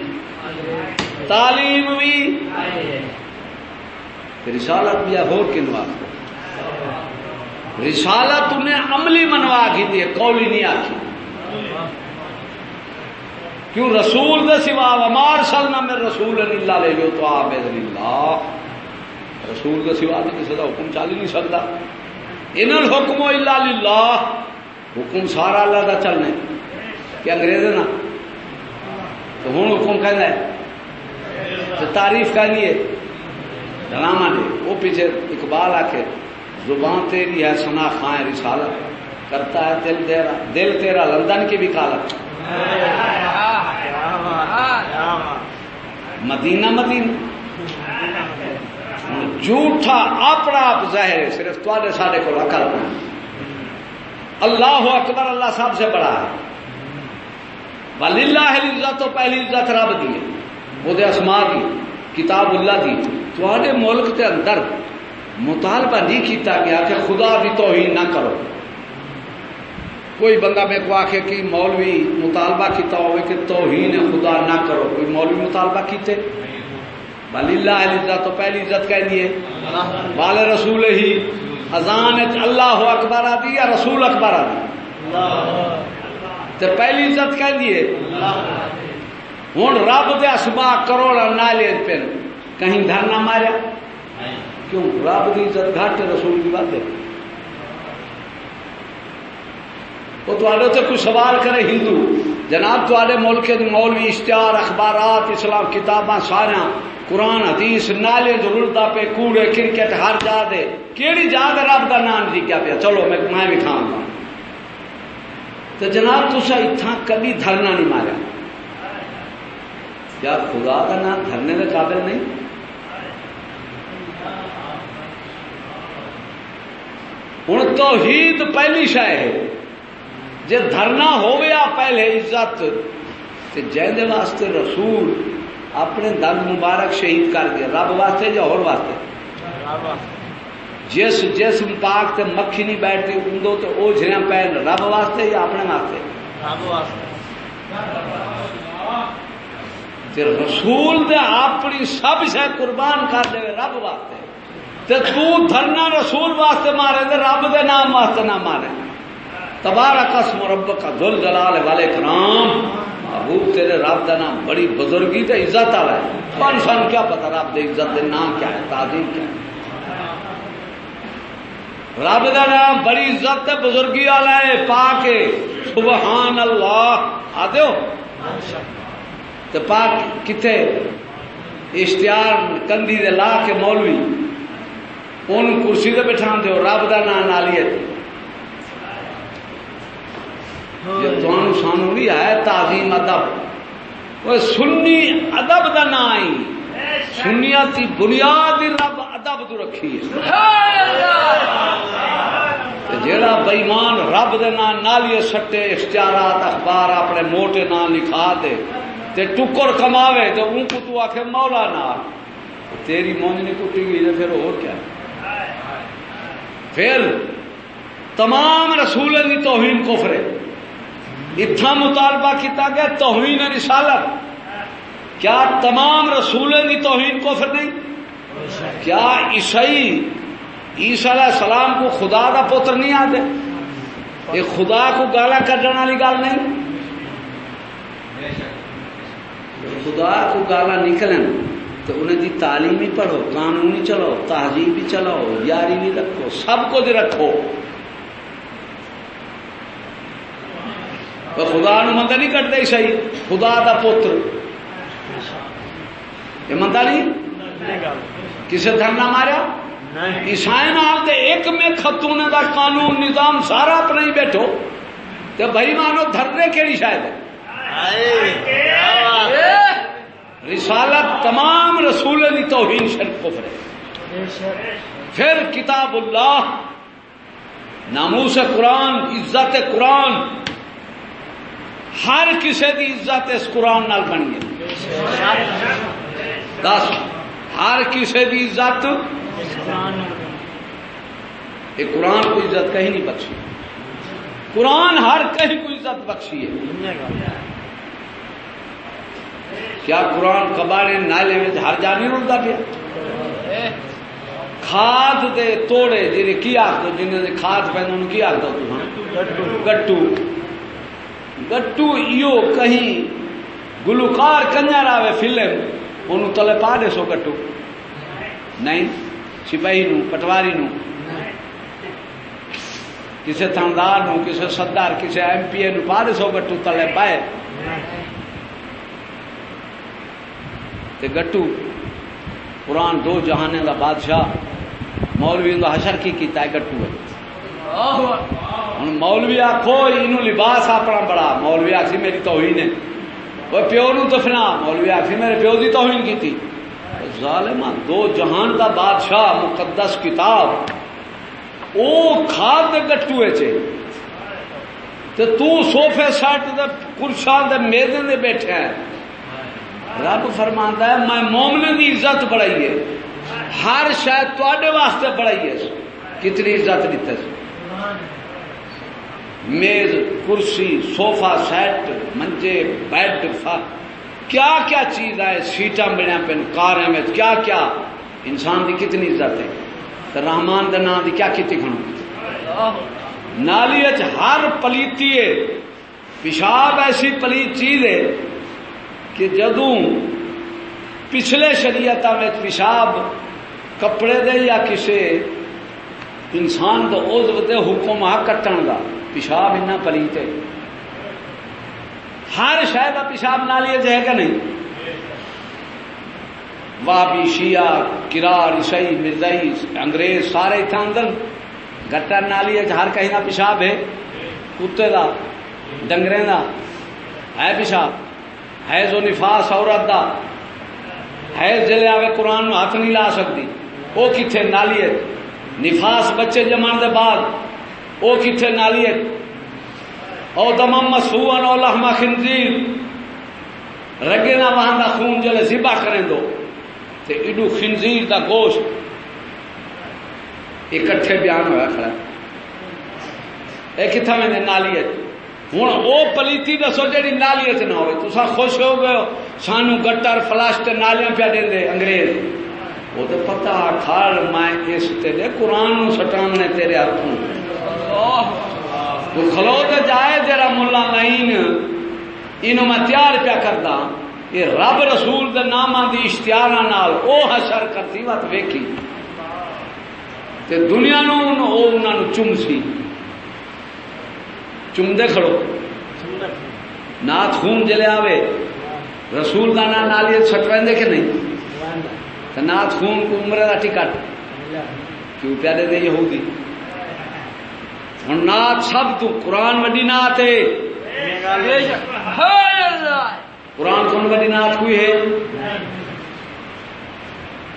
تعلیم بھی۔ رسالت بھی ہو کن واسطے؟ رسالت انہیں عملی منوا کی تھی قولی نہیں آخی کیوں رسول دے سوا امار سلنا میں رسول اللہ لے جو تو آپ اللہ۔ رسول دے سوا تو کسی کا حکم چل ہی نہیں سکتا۔ ان الحکم الا للہ۔ حکم سارا اللہ کا چلنا کہ انگریز نا تو ہوں حکم کہنا ہے تو تعریف کر لیے ڈرامہ نے وہ پیچھے اقبال آ کے زبان تیری ہے سنا خائیں رسالت کرتا ہے دل تیرا دل تیرا لندن کی بھی کالت مدینہ مدینہ جھوٹا اپنا آپ ظاہر صرف تے سارے کو اکل اللہ اکبر اللہ سب سے بڑا ہے۔ ولی اللہ عزت تو پہلی عزت رب دی وہ اسما دی کتاب اللہ دی۔ تے ملک کے اندر مطالبہ نہیں کیتا گیا کہ خدا بھی توہین نہ کرو۔ کوئی بندہ میں کو آخے کہ مولوی مطالبہ کیتا ہوئے کہ توہین خدا نہ کرو۔ کوئی مولوی مطالبہ کیتے؟ بلی اللہ عزت تو پہلی عزت کہہ دیے بال رسول ہی۔ اذان اللہ اکبر آدھی یا رسول اکبر آدھی؟ تو پہلی عزت کہہ دیے ہوں رب دے اسبا کروڑ نالے پہ کہیں دھر نہ ماریا؟ کیوں؟ رب کی عزت گھٹ رسول کی بات ہے وہ تے کوئی سوال کرے ہندو؟ جناب تے ملک مولوی اشتہار، اخبارات، اسلام کتاباں سارا قرآن، حدیث، نالے رلتا پہ کوڑے، کرکٹ، ہر جا دے۔ کیڑی جا دے رب کا نام جی کیا پیا؟ چلو میں میں بھی کھاؤں گا۔ تو جناب تسا اتنا کبھی دھرنا نہیں مارا کیا خدا کا نام دھرنے کے قابل نہیں؟ ہوں توحید پہلی شہ ہے۔ جی دھرنا ہو گیا پہلے عزت تو جہد واسطے رسول اپنے دند مبارک شہید کر دیا۔ رب واسطے یا اور واسطے؟ جس جسم پاک تے مکھی نہیں بیٹھتی اندو تے او جھریاں پہن رب واسطے یا اپنے واسطے؟ رب واسطے۔ تے رسول دے اپنی سب سے قربان کر دے رب واسطے۔ تے تو دھرنا رسول واسطے مارے تے رب دے نام واسطے نہ مارے۔ تبارہ قسم رب کا دل جلال والے کرام، محبوب تیرے رب کا نام بڑی بزرگی تے عزت والا ہے۔ کون سن کیا پتا رب دے عزت دے نام کیا ہے، تعظیم کیا ہے۔ رب کا نام بڑی عزت تے بزرگی والا ہے، پاک سبحان اللہ، آتے ہو؟ تو پاک کتنے اشتہار کندی دے لا کے مولوی۔ ان کرسی تے بٹھا دو رب کا نام نالیت نالیے تمہوں سانو بھی ہے، تعظیم ادب۔ وہ سنی ادب کا نا ہی سنیات کی بنیاد رب ادب تو رکھی جیڑا بےمان رب دے نام نالیے سٹے اشتہارات اخبار اپنے موٹے نام لکھا دے، تے ٹکر کماوے تو ان کو تو آخے مولا نہ تیری مونج نہیں ٹوٹی گئی پھر اور کیا؟ پھر تمام رسول کی توہین کفرے اتنا مطالبہ کیتا گیا، توہین رسالت۔ کیا تمام رسولوں کی توہین کفر نہیں؟ کیا عیسائی عیسی علیہ السلام کو خدا کا پتر نہیں آتے یہ خدا کو گالا کھڈنے والی گل نہیں؟ خدا کو گالا نکلن، تو انہیں دی تعلیم ہی پڑھو، قانون ہی چلاؤ، تہذیب بھی چلاؤ، یاری بھی رکھو، سب کچھ رکھو۔ خدا نو منتا نہیں کٹتا عیسائی خدا دا پتر۔ یہ منتا نہیں؟ کسے دھرنا ماریا؟ عیسائی نال ایک میں خطون دا قانون نظام سارا اپنا ہی بیٹھو۔ تو بھائی مانو دھرنے کیڑی شاید رسالت تمام رسول توہین شرک کفر پھر کتاب اللہ ناموس قرآن عزت قرآن ہر کسی کی عزت اس قرآن نال بن گئی۔ دس، ہر کسی کی عزت یہ قرآن کو عزت کہیں نہیں بخشی۔ قرآن ہر کہیں کو عزت بخشی ہے۔ کیا قرآن کباڑے نالے میں ہر جا نہیں رلتا پیا؟ کھاد دے توڑے جی کی آخ دو جنہیں کھاد پہ انہوں کی آخ دو گٹو۔ گٹو ایو کہیں گلوکار کنجر آوے فلم انہوں تلے پا دے سو گٹو نہیں سپاہی نو پٹواری نو کسی تھندار نو کسی سردار کسی ایم پی اے نو پا دے سو گٹو تلے پائے تے گٹو قرآن دو جہانے دا بادشاہ مولوی دا حشر کی کیتا ہے گٹو ہے ہوں مولوی آخو یہ لباس اپنا بڑا مولوی آخسی میری توہین ہے۔ وہ پیو نو دفنا مولوی آخسی میرے پیو دی توہین کی تھی ظالمہ دو جہان دا بادشاہ، مقدس کتاب۔ او کھاد دے گٹوے چے تے تو سوفے دے کرسان دے میزے دے بیٹھے ہیں۔ رب فرماندا ہے، میں مومن دی عزت بڑھائی ہے۔ ہر شاید تے واسطے بڑھائی ہے۔ کتنی عزت دیتے میز، کرسی، سوفا سیٹ، منجے، بیڈ فا کیا کیا چیز ہے سیٹاں بنیا پن کاریں میں، کیا کیا؟ انسان دی کتنی عزت ہے۔ تو رحمان دے نام دی کیا کیتی کھڑو نالی ہر پلیتی ہے۔ پیشاب ایسی پلیت چیز ہے کہ جدوں پچھلے شریعت میں پیشاب کپڑے دے یا کسی انسان دا عضو دے حکم آ کٹن دا، پیشاب اتنا پلیت ہے ہر شہر کا پیشاب نالی ہے کہ نہیں۔ وابی، شیعہ، کرار، عیسائی، مرزائی، انگریز، سارے اتنا اندر گٹر نالی ہے، ہر کہیں کا پیشاب ہے۔ کتے کا ڈنگرے کا ہے پیشاب۔ ہے جو نفاس عورت دا، ہے جلے آوے قرآن ہاتھ نہیں لا سکتی۔ وہ کتنے نالی ہے؟ نفاس بچے جمان دے بعد وہ کتنے نالی ہے او دمم مسوان او لحمہ خنزیر رگے نہ وہاں دا خون جلے ذبح کریں دو، تے ایڈو خنزیر دا گوشت اکٹھے بیان ہوا کھڑا۔ اے کتھا میں نے نالی ہے ہوں وہ پلیتی دسو جی نالی نہ ہوئے تو خوش ہو گئے سانو گٹر فلش نالیاں پیا دے دے، انگریز۔ وہ تو پتا کھڑ میں اس تیرے قرآن سٹامنے تیرے ہاتھوں۔ وہ کھلو تو جائے جرا ملا لائن۔ انہوں میں تیار پیا کرتا یہ رب رسول دے نام دی اشتہار او حشر کرتی وقت ویکھی۔ تے دنیا نو او انہاں نو چم سی۔ چم دے کھڑو نات خون جلے آوے۔ رسول دا نام نالی چھٹویں دے کہ نہیں؟ نات خون کو عمرے دا ٹکٹ کیوں پیا دے دے یہودی؟ ہوں نات سب تو قرآن وڈی نات ہے۔ قرآن کون وڈی نات کوئی ہے؟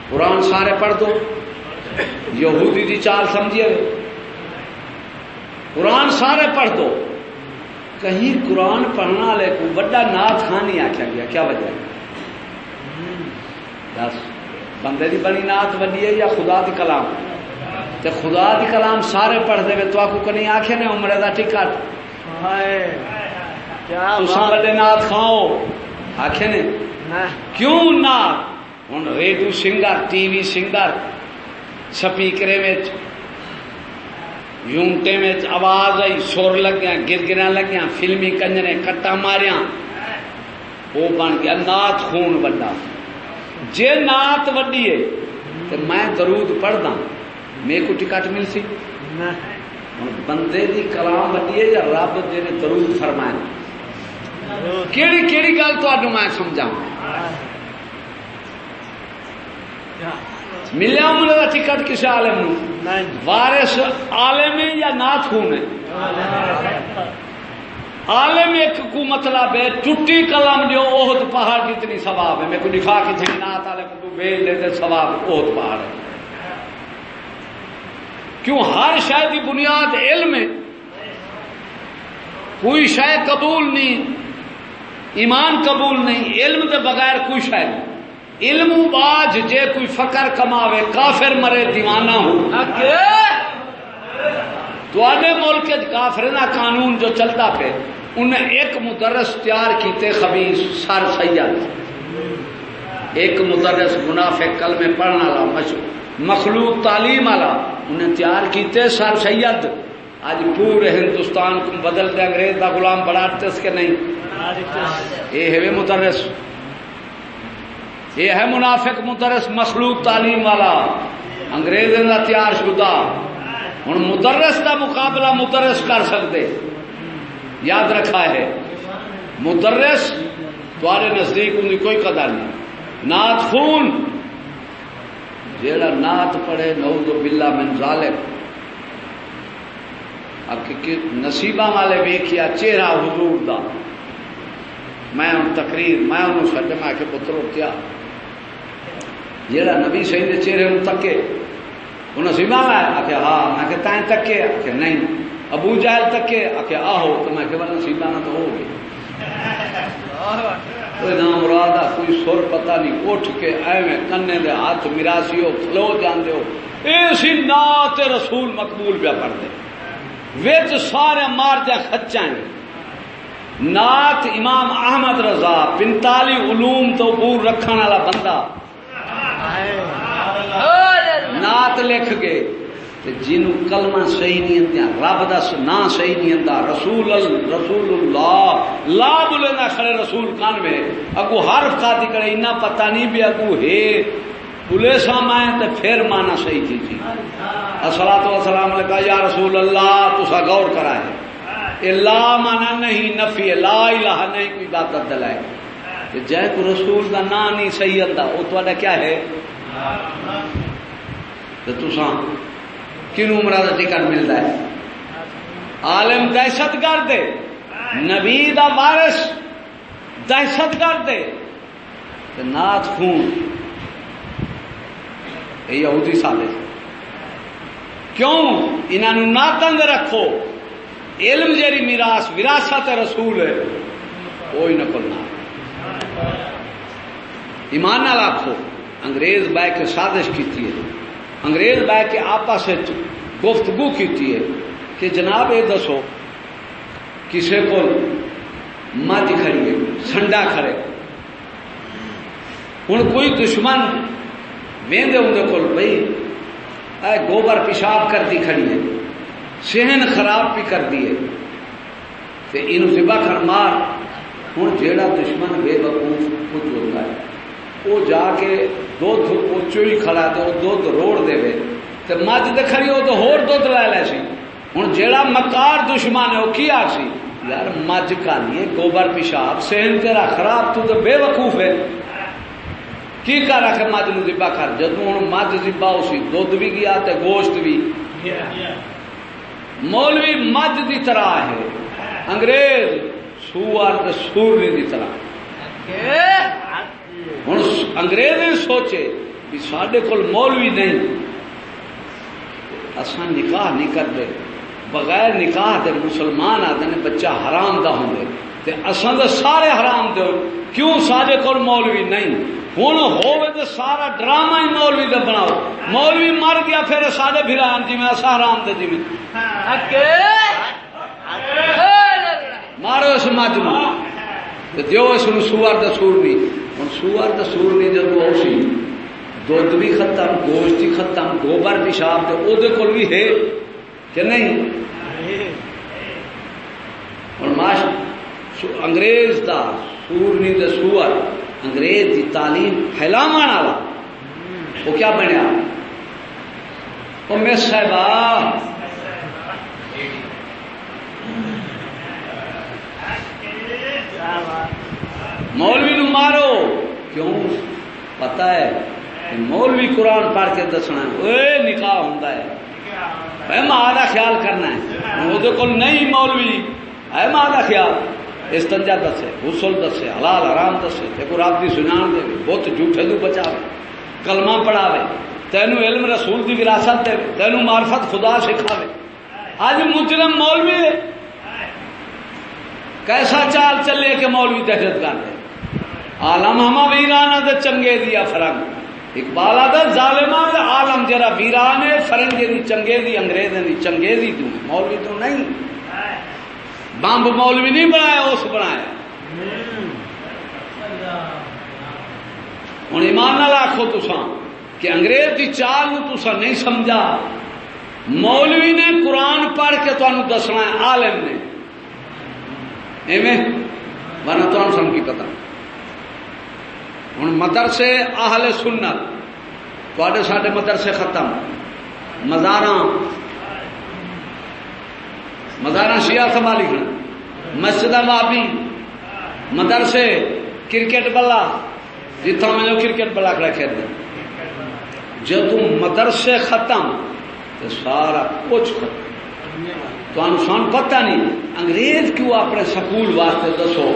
قرآن سارے پڑھ دو۔ یہودی دی چال سمجھیے۔ قرآن سارے پڑھ دو۔ کہیں قرآن پڑھنا والے کو بڑا نات خان نہیں آخیا گیا۔ کیا وجہ دس۔ بندے دی بڑی نات وڈی ہے یا خدا دی کلام؟ تے خدا دی کلام سارے پڑھ دے تو آپ کو نہیں آخے نے عمرے دا ٹکٹ؟ بڑے نات کھاؤ آخے نے؟ کیوں نات ہوں radio singer T V singer سپیکرے میں یونٹے میں آواز آئی سر لگیا گر گرا لگیا فلمی کنجرے کٹا ماریا وہ بن گیا نات خون بڑا جے نات وڈی ہے تو میں درود پڑھدا میرے کو ٹکٹ مل سی؟ بندے دی کلام وڈی ہے یا رب جی نے درود فرمایا؟ کیڑی کیڑی گل تو میں سمجھا ملیا ملے کا ٹکٹ کسی عالم نو وارس عالم یا نات خون ہے؟ عالم ایک کو مطلب ہے ٹوٹی قلم جو اوہد پہاڑ کتنی ثواب ہے؟ میں کو دکھا کے تھے نات والے کو بھیج دیتے ثواب اوہد پہاڑ ہے۔ کیوں؟ ہر شاید کی بنیاد علم ہے۔ کوئی شاید قبول نہیں ایمان قبول نہیں علم دے بغیر کوئی شاید نہیں۔ علم باج جے کوئی فقر کماوے کافر مرے دیوانہ ہو۔ تے ملک کافر کا قانون جو چلتا پہ انہیں ایک مدرس تیار کیتے خبیص، سر سید۔ ایک مدرس منافع کل میں پڑھنے والا مخلوق تعلیم والا، انہیں تیار کیتے سر سید۔ آج پورے ہندوستان کو بدلتے انگریز کا غلام بڑھاتے اس کے نہیں۔ یہ ہے مدرس۔ یہ ہے منافق مدرس، مخلوق تعلیم والا۔ انگریز کا تیار شدہ۔ ہوں مدرس کا مقابلہ مدرس کر سکتے یاد رکھا ہے۔ مدرس تھوڑے نزدیک ان کی کوئی قدر نہیں۔ نات خون۔ جیڑا نات پڑھے نو دو بلا من ظالم۔ نصیبہ والے ویکیا چہرہ حضور دا۔ میں ان تقریر، میں انہوں چڈ میں کہ پترو کیا جہاں نبی سی کے چہرے میں تکے۔ وہ نصیبہ میں آ ہاں میں کہ تائیں تکے۔ آ کے نہیں۔ ابو جہل تکے آ کے آہو تو میں کہ نصیبہ نہ تو ہو گئی کوئی نام مراد کوئی سر پتہ نہیں اٹھ کے ایویں کنے دے ہاتھ مراسی ہو کھلو جاندے ہو۔ اسی نات رسول مقبول پہ پڑھتے۔ وچ سارے مار دیا خچائیں نات امام احمد رضا پنتالی علوم تو پور رکھنے والا بندہ۔ نات لکھ کے جنوں کلمہ صحیح نہیں آتا رب دا نا صحیح نہیں آتا رسول رسول اللہ۔ لا بولے نہ کھڑے رسول کان میں۔ اگو حرف کا کرے اتنا پتہ نہیں بھی اگو ہے۔ بولے سام آئے تو پھر مانا صحیح تھی تھی۔ السلام تو السلام لگا یا رسول اللہ تو غور کرا ہے۔ لا مانا نہیں، نفی لا الہ نہیں، کوئی بات دلائے جائے کو رسول کا نا نہیں صحیح آتا وہ تو کیا ہے؟ تو تسا کن عمر کا ٹکٹ ملتا ہے؟ عالم دہشت گرد نبی دا وارث دہشت گرد نات خون۔ یہودی ثابت کیوں انہوں ناتند رکھو؟ علم جیری میراث، وراثت رسول ہے، کوئی نقل نہ۔ ایمان نہ رکھو انگریز بہ کے سازش کی ہے۔ انگریز بہ کے آپس گفتگو کی ہے کہ جناب یہ دسو کسی کو مجھ کھڑی ہے، سنڈا کھڑے۔ ہوں کوئی دشمن وہدے اندر کول بھائی اے گوبر پیشاب کرتی کھڑی ہے صحن خراب بھی کرتی ہے۔ تو یہ ذبح کر مار ہوں جیڑا دشمن بے وقوف کچھ ہوتا ہے۔ وہ جا کے دھد اچو ہی کھڑا تو وہ دھد روڑ دے تو مجھ تو کھڑی ہو تو ہور دھد لے لے سی۔ ہوں جیڑا مکار دشمن ہے وہ کی آ سی؟ یار مجھ کا نہیں، گوبر پیشاب صحن تیرا خراب، تو تو بے وقوف ہے۔ کی کر رکھ مجھ نو ذبح کر؟ جدو ہوں مجھ ذبح اسی دھد بھی گیا تے گوشت بھی۔ مولوی مجھ دی طرح ہے۔ انگریز سوار سور دی طرح۔ ہوں انگریز سوچے کہ سڈے کول مولوی نہیں۔ اصا نکاح نہیں کرتے بغیر نکاح دے مسلمان آتے ہیں بچہ حرام دا ہوں تے اصا تو سارے حرام دے کیوں سارے کول مولوی نہیں؟ ہوں ہوے تو سارا ڈرامہ ہی مولوی کا بناؤ۔ مولوی مر گیا پھر سارے پھران جی میں اصا حرام دے جی مارو اس مجھ دیو اس دا سور بھی ہوں سوار دا سور نہیں جب وہ سی دھد بھی ختم، گوشت بھی ختم، گوبر پیشاب تو وہ کول بھی ہے، کہ نہیں؟ ہوں ماش انگریز دا سور نہیں تو سور، انگریز کی تعلیم پھیلاو والا۔ وہ کیا بنیا؟ وہ مس صاحب مولوی نو مارو. کیوں؟ پتا ہے مولوی قرآن پڑھ کے دسنا اے نکاح ہوں ماں کا خیال کرنا ہے. وہ کو نہیں مولوی. ہے ماں کا خیال. استنجا دسے، غسل دسے، حلال حرام دسے. دیکھو رب کی سنان دے بت جھوٹے تو بچا کلمہ پڑھاوے تینوں علم رسول کی وراثت دے تینوں معرفت خدا سکھاوے. اج مجرم مولوی ہے. کیسا چال چلے کہ مولوی دہشت گرد ہے؟ آلم ہما ویران دے چنگے دیا فرنگ۔ اقبال آدھا ظالمہ دے عالم جرا ویران ہے فرنگے دی چنگے دی انگریزیں دی چنگے دی تو مولوی تو نہیں۔ بمب مولوی نہیں بنایا اس بنایا۔ ہوں ایمان نہ آخو تسا کہ انگریز کی چال تسا نہیں سمجھا۔ مولوی نے قرآن پڑھ کے تمہیں دسنا ہے، عالم نے۔ ایویں؟ ورنہ تمہیں سمجھی پتا ہوں مدرسے آہل سنت تے سارے مدرسے ختم۔ مزار مزارا شیعہ سنبھالی مسجد مابی مدرسے کرکٹ بلا۔ جتنا میں کرکٹ بلا کھڑا کھیل جب مدرسے ختم تو سارا کچھ ختم۔ تو سن پتہ نہیں انگریز کیوں اپنے سکول واسطے دسو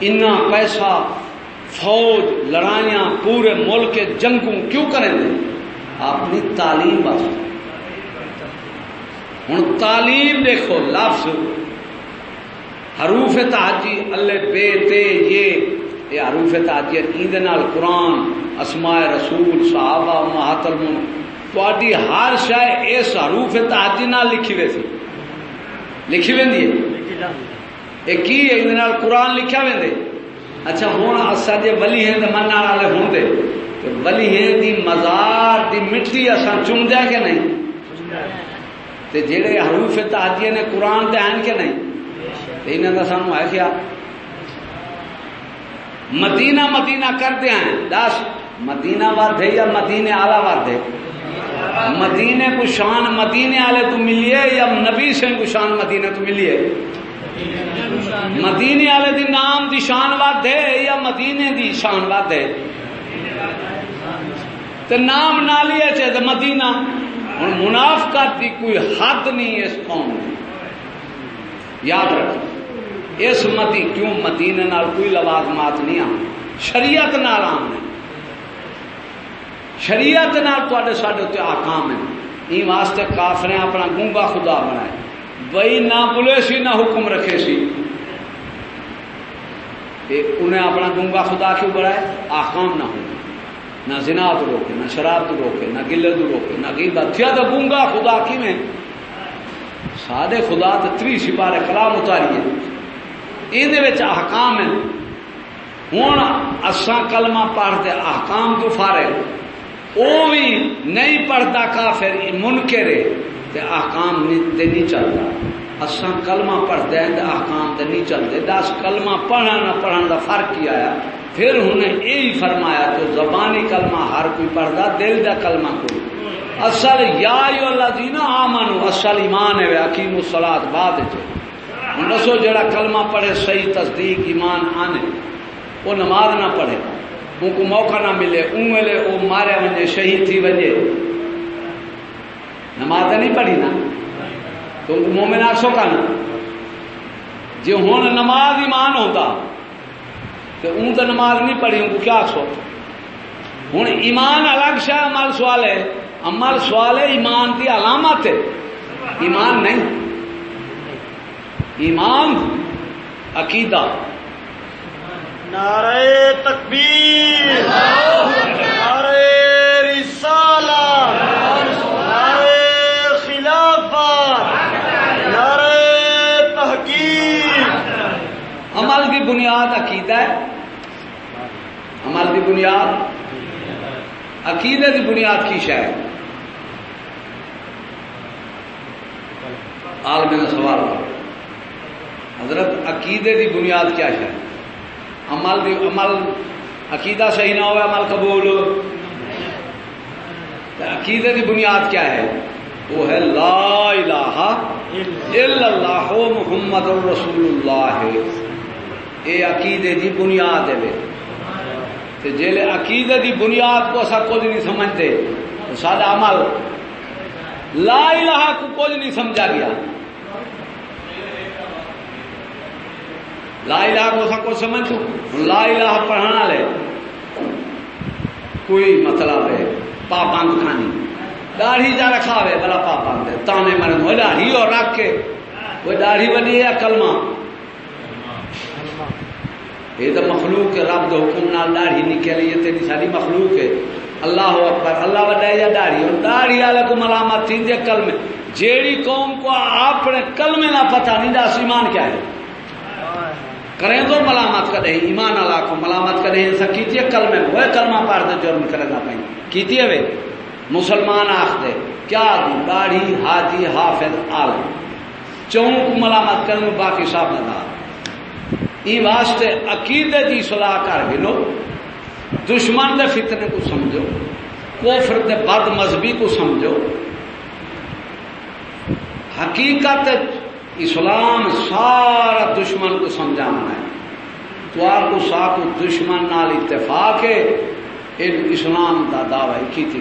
اتنا پیسہ فوج، لڑائیاں، پورے ملک کے جنگوں کیوں کریں گے؟ اپنی تعلیم واسطے ہوں تعلیم دیکھو، لفظ۔ حروف تاجی اللہ بے، تے، یہ یہ حروف تاجی عید نال قرآن، اسماء رسول، صحابہ محترم تھی ہر شاید اس حروف تاجی نال لکھی وے سی لکھی وی یہ کی قرآن لکھا وے اچھا ہوں اصا جی ولی ہیں تو من والے ہوں دے۔ ولی ہیں دی مزار، دی مٹی اصا چن دیا کہ نہیں؟ جہے حروف تاجی نے قرآن تے ہیں کہ نہیں؟ انہوں کا سانو ہے کیا مدینہ مدینہ کرتے ہیں۔ دس مدینہ ورد ہے یا مدینے آلہ ورد ہے مدینے کو شان مدینے والے تو ملیے یا نبی سے کو شان مدینے تو ملیے؟ مدینے والے دی نام دی شان ود ہے یا مدینے دی شان ود ہے تو نام نہ لیا چاہے مدینہ۔ ہوں منافقت کی کوئی حد نہیں اس قوم یاد رکھو، اس متی کیوں مدینے نال کوئی لوازمات نہیں آ شریعت نال آم ہے شریعت نال تے سڈے آکام ہے یہ واسطے کافر اپنا گونگا خدا بنایا بئی نہ بولے سی، نہ حکم رکھے سی۔ انہیں اپنا گونگا خدا کیوں بنایا آکام نہ ہو نہ زنا تو روکے، نہ شراب تو روکے، نہ گلے تو روکے، نہ گیبا تھیا تو گونگا خدا کی میں سادے خدا تو تری سپارے کلام اتاری یہ احکام ہے ہوں اساں کلمہ پڑھتے احکام تو فارے وہ بھی نہیں پڑھتا کافر، منکر تے احکام نہیں چلتا اساں کلمہ پڑھتے ہیں احکام تے نہیں چلتے دس کلمہ پڑھنا نہ پڑھنے کا فرق کیا آیا؟ پھر انہیں یہی فرمایا تو زبانی کلمہ ہر کوئی پڑھتا دل دا کلمہ کوئی۔ اصل یا اللہ جی نا آمن اصل ایمان ہے حکیم السلاد بعد چ دسو جڑا کلمہ پڑھے صحیح تصدیق ایمان آنے۔ وہ نماز نہ پڑھے۔ ان کو موقع نہ ملے ان ملے وہ مارے وجے شہید تھی وجے نماز نہیں پڑھی نا۔ تو مومن آسو کا نا۔ جی ہوں نماز ایمان ہوتا تو ان تو نماز نہیں پڑھی ان کو کیا سو ہوں ایمان الگ شاہ عمل سوال ہے عمل سوال ہے ایمان کی علامت ہے۔ ایمان نہیں۔ ایمان عقیدہ۔ نعرہ تکبیر نعرہ رسالہ نعرہ خلافت نعرہ تحقیق عمل کی بنیاد عقیدہ ہے؟ عمل کی بنیاد؟ عقیدے کی بنیاد کی شاید عالم نے سوال حضرت، عقیدے دی بنیاد کیا ہے؟ عمل دی، عمل عقیدہ صحیح نہ ہو عمل قبول۔ عقیدے دی بنیاد کیا ہے؟ وہ ہے لا الہ الا اللہ محمد الرسول اللہ۔ یہ عقیدے دی بنیاد ہے جیلے عقیدے دی بنیاد کو اصا کچھ نہیں سمجھتے، تو سارا عمل۔ لا الہ کو کچھ نہیں سمجھا گیا۔ لا الہ کو سب کو سمجھ لا الہ پڑھنا لے۔ کوئی مطلب ہے پاپند کھانی۔ داڑھی جا رکھا ہے بلا پاپند ہے۔ تانے مرن وہ داڑھی اور رکھ کے۔ وہ داڑھی بنی ہے، کلمہ۔ یہ تو مخلوق ہے، رب دو حکم نال داڑھی نکلے یہ تیری ساری مخلوق ہے۔ اللہ اکبر، اللہ وڈا یا داڑھی، اور داڑھی والے کو ملامت تھی دے کلمے۔ جیڑی قوم کو اپنے کلمے نہ پتہ نہیں دا ایمان کیا ہے؟ کریں تو ملامت کا کرے ایمان اللہ کو ملامت کا کرے ایسا کیجیے کل میں وہ کلمہ پار دے، جرم کرے گا پائیں کیجیے وے؟ مسلمان آخ دے، کیا دی؟ داڑھی حاجی حافظ عالم۔ چونک ملامت کرنے باقی صاحب نہ دا ای واسطے عقیدے دی صلاح کر گلو دشمن دے فتنے کو سمجھو کوفر دے بد مذہبی کو سمجھو۔ حقیقت اسلام سارا دشمن کو سمجھانا ہے۔ تو آپ کو ساکو دشمن نال اتفاق ہے اسلام دا دعوی کی تھی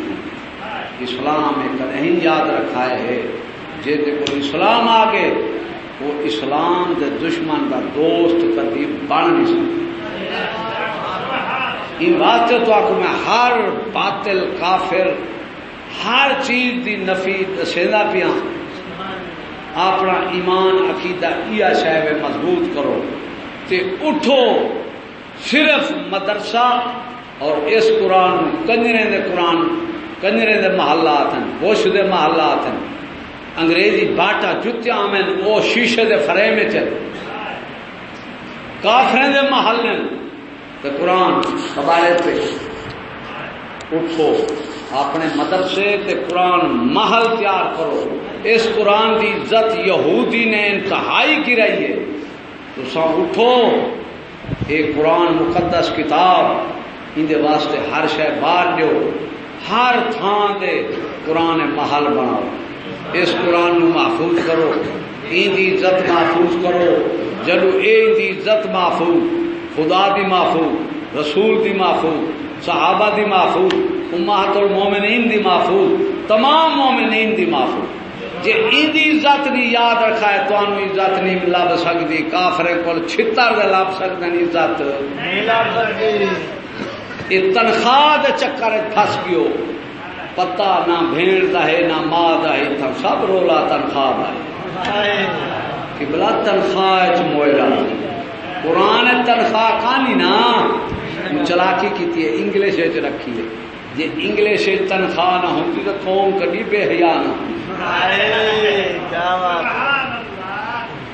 اسلام ایک نہیں یاد رکھا ہے جے کو اسلام آگے وہ اسلام دے دشمن دا دوست کبھی بن نہیں سکتا۔ ان واسطے تو آپ میں ہر باطل کافر، ہر چیز دی نفی دسینا پیا۔ اپنا ایمان، عقیدہ یہ شہ مضبوط کرو۔ تے اٹھو صرف مدرسہ اور اس قرآن کنجرے دے قرآن کنجرے دے محلات ہیں، بوش دے محلات ہیں۔ انگریزی باٹا جتیا میں وہ شیشے دے فریم چ کافریں دے محل ہیں۔ تو قرآن قبائل پہ اٹھو، اپنے مدرسے تے قرآن محل تیار کرو۔ اس قرآن دی عزت یہودی نے انتہائی کی رہی ہے۔ تو سا اٹھو، یہ قرآن مقدس کتاب اندے واسطے ہر شہ باہر جو ہر تھان دے قرآن محل بناؤ۔ اس قرآن نو محفوظ کرو ان دی عزت محفوظ کرو۔ جدو اے دی عزت محفوظ خدا دی محفوظ رسول دی محفوظ صحابہ دی محفوظ امہات المومنین دی محفوظ تمام مومنین دی محفوظ۔ جی ایدی عزت نہیں یاد رکھا ہے تو انو عزت نہیں لب سکتی کافرے کو چھتر دے لب سکتے نہیں عزت۔ نہیں لب سکتی یہ تنخواہ دے چکر پھس گیو۔ پتا نہ بھیڑ دا ہے، نہ ماں دا ہے تھا سب رولا تنخواہ دا ہے۔ کہ بلا تنخواہ چ موئلہ۔ قرآن تنخواہ کہانی نا؟ چلاکی کی ہے انگلش رکھی ہے۔ جی انگلش تنخواہ نہ ہوتی تو قوم کبھی بے حیا نہ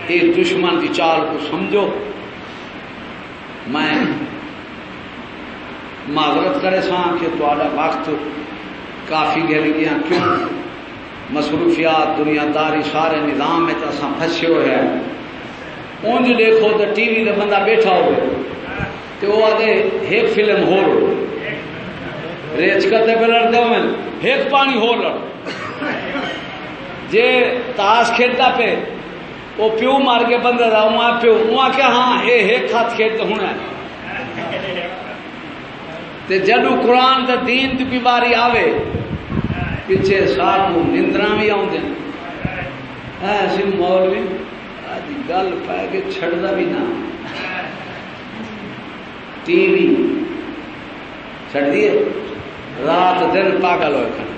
یہ دشمن کی چال کو سمجھو۔ میں معذرت کرے سا کہ تا وقت کافی گر گیا کیوں؟ مصروفیات دنیا داری سارے نظام میں تو اصل پھسے ہوئے ہیں۔ اونج دیکھو تو ٹی وی دے بندہ بیٹھا ہوئے تو وہ آدھے ایک فلم ہو۔ ریچ کرتے پہ لڑتے ہوئے ایک پانی ہو لڑ۔ جے تاش کھیلتا پہ وہ پیو مار کے بندے دا وہاں پیو وہاں کیا ہاں اے ایک ہاتھ کھیلتے ہونا ہے تے جدو قرآن تے دین دی بیماری آوے، پیچھے ساتھ نندرا بھی آؤں ایسی مولوی گل پہ کے چڑھتا بھی نہ۔ ٹی وی چڑھ دیے رات دن پاگل ہوئے کھانا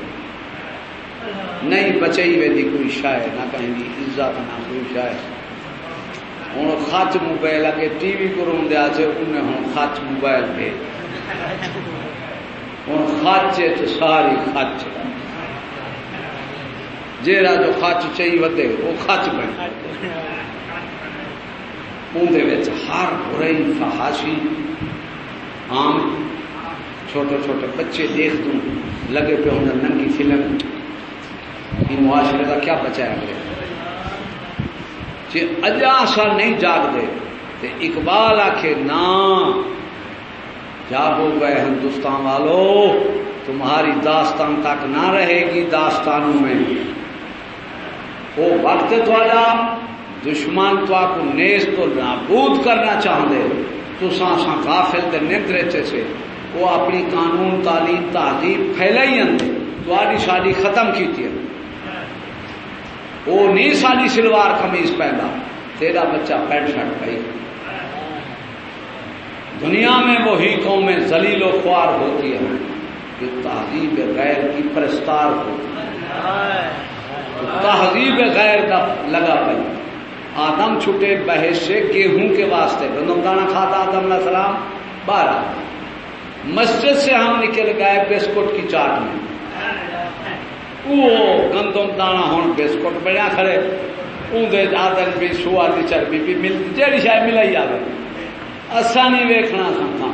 نہیں بچائی وی کوئی شاید نہ کہیں دی عزت نہ کوئی شاید۔ ہوں خچ موبائل اگے ٹی وی کو روم دیا سے انہیں ہوں خچ موبائل پہ۔ ہوں خچ ساری خچ جیڑا جو خچ چاہیے ودے وہ خچ بنے. اندر ہر برائی، فحاشی، عام، چھوٹے چھوٹے بچے دیکھ دوں، لگے پہ ہوں ننگی فلم. ان معاشرے کا کیا بچایا گیا؟ جی اجا سا نہیں جاگ دے تو اقبال آخے نہ جاگو گئے ہندوستان والو؟ تمہاری داستان تک نہ رہے گی داستانوں میں۔ وہ وقت تو آجا دشمن تو آپ کو نیز تو نابود کرنا چاہتے تو سا سا غافل تے نندرے سے۔ وہ اپنی قانون، تعلیم، تہذیب پھیلائی اندے تو آدھی شادی ختم کی تھی وہ نہیں ساری سلوار قمیض پہنا تیرا بچہ پینٹ شرٹ پائی دنیا میں وہی قومیں ذلیل و خوار ہوتی ہیں جو تہذیب غیر کی پرستار ہوتی تہذیب غیر کا لگا پئی۔ آدم چھٹے بحث سے گیہوں کے واسطے۔ گندم دانا کھاتا آدم علیہ السلام۔ بارہ مسجد سے ہم نکل گئے بسکٹ کی چاٹ میں۔ وہ گندم دانا ہوں بسکٹ بڑیا کھڑے۔ اندر آدم بھی سوا کی چربی بھی ملتی جہی شاید ملائی آئے اصا نہیں ویکھنا سکتا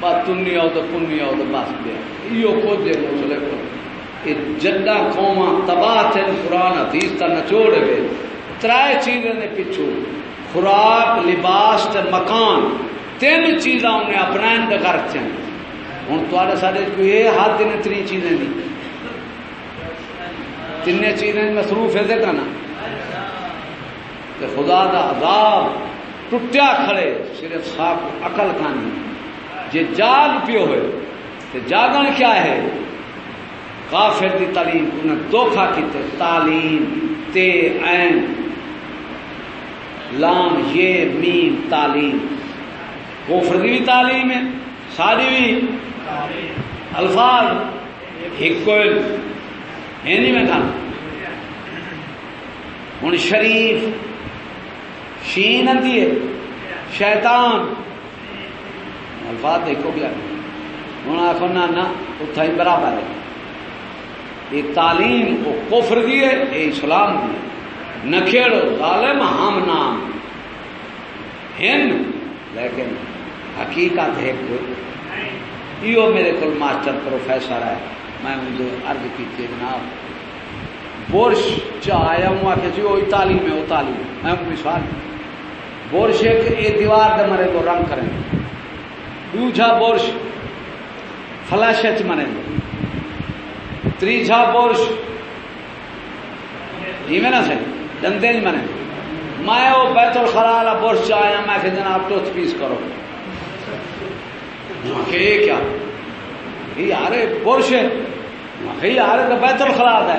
بس تنی آؤ تو پنی آؤ تو بس گیا یہ کچھ ہے مسلے کو یہ جڈا قوما تباہ تھے قرآن حدیث کا نچوڑ گئے ترائے چیزیں نے پچھو خوراک، لباس تے مکان، تین چیزاں انہیں اپنا گھر چ ہوں تے سارے کوئی ہاتھ دن تری چیزیں دی۔ تین چیزیں مصروف ہے نا خدا دا عذاب۔ ٹوٹیا کھڑے، صرف خاک عقل کانی۔ جے جاگ پیو ہوئے تو جاگن کیا ہے؟ کافر دی تعلیم انہیں دھوکھا کیتے، تعلیم، تے عین۔ لام یہ میم، تعلیم۔ کوفر دی بھی تعلیم ہے ساری بھی۔ الفاظ ہکل ہے نہیں میں کہا ہوں شریف شین آتی ہے۔ شیطان۔ الفاظ دیکھو گیا۔ ہوں آخو نہ اتھا ہی برابر ہے۔ یہ تعلیم وہ کفر دی ہے، یہ اسلام دی ہے۔ نہ کھیڑو ظالم، ہم نام۔ ہن لیکن حقیقت ہے یہ میرے کو ماسٹر پروفیسر ہے۔ میں مجھے عرض کی جناب۔ بورش چاہیا ہوں آ کے جی وہی تعلیم ہے، وہ تعلیم میں کوئی سوال بورش ایک یہ دیوار دے مرے کو رنگ کریں دوجا بورش فلش مرے گے تیجا بورش میں نہ سے جنتے نہیں منے میں وہ بیت الخلا بورش چاہیا میں کہ جناب ٹوتھ پیس کرو۔ یہ کیا؟ یار برش یار تو بیت الخلا ہے۔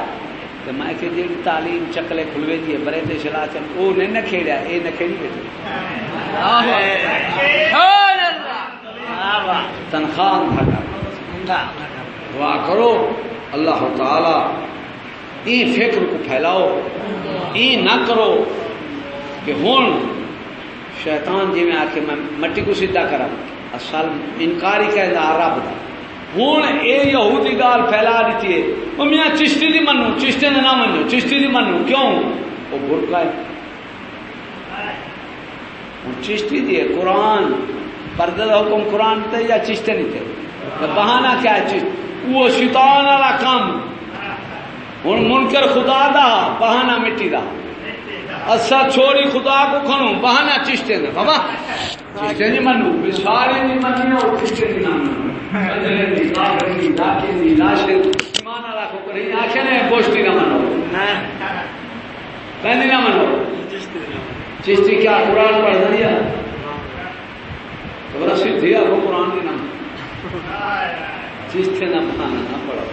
تو میں کہ جی تعلیم چکلے کھلوے جی برے تے چلا چل وہ نہیں نہ کھیڑیا یہ نہ کھیڑی بیٹھے۔ تنخواہ دعا کرو اللہ تعالی ای فکر کو پھیلاؤ ای نہ کرو کہ ہوں شیطان جی میں آ کے میں مٹی کو سیدھا کرا اصل انکاری کہ رب دا۔ ہوں یہ یہودی گال پھیلا دیتی ہے۔ وہ میاں چشتی دی منو چشتے نے نہ منو، چشتی دی منو، کیوں؟ وہ برقع ہے۔ چشتی دی ہے، قرآن۔ پردے کا حکم قرآن تے یا چشتے نہیں تھے بہانا کیا ہے چشت؟ وہ شیطان والا کام۔ ہوں منکر خدا دا بہانا مٹی دا۔ اصا چھوڑی خدا کو کھنو بہانا چشتے نے بابا چشتے نہیں منو سارے نہیں منی اور چشتے نہیں منو چشتی کیا قرآن پڑھ دیا خبر سیدھی آپ کو قرآن کی نام چشتے نہ بنانا نہ پڑھو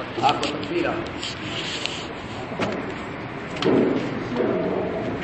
Ah, pues Ajo, respira.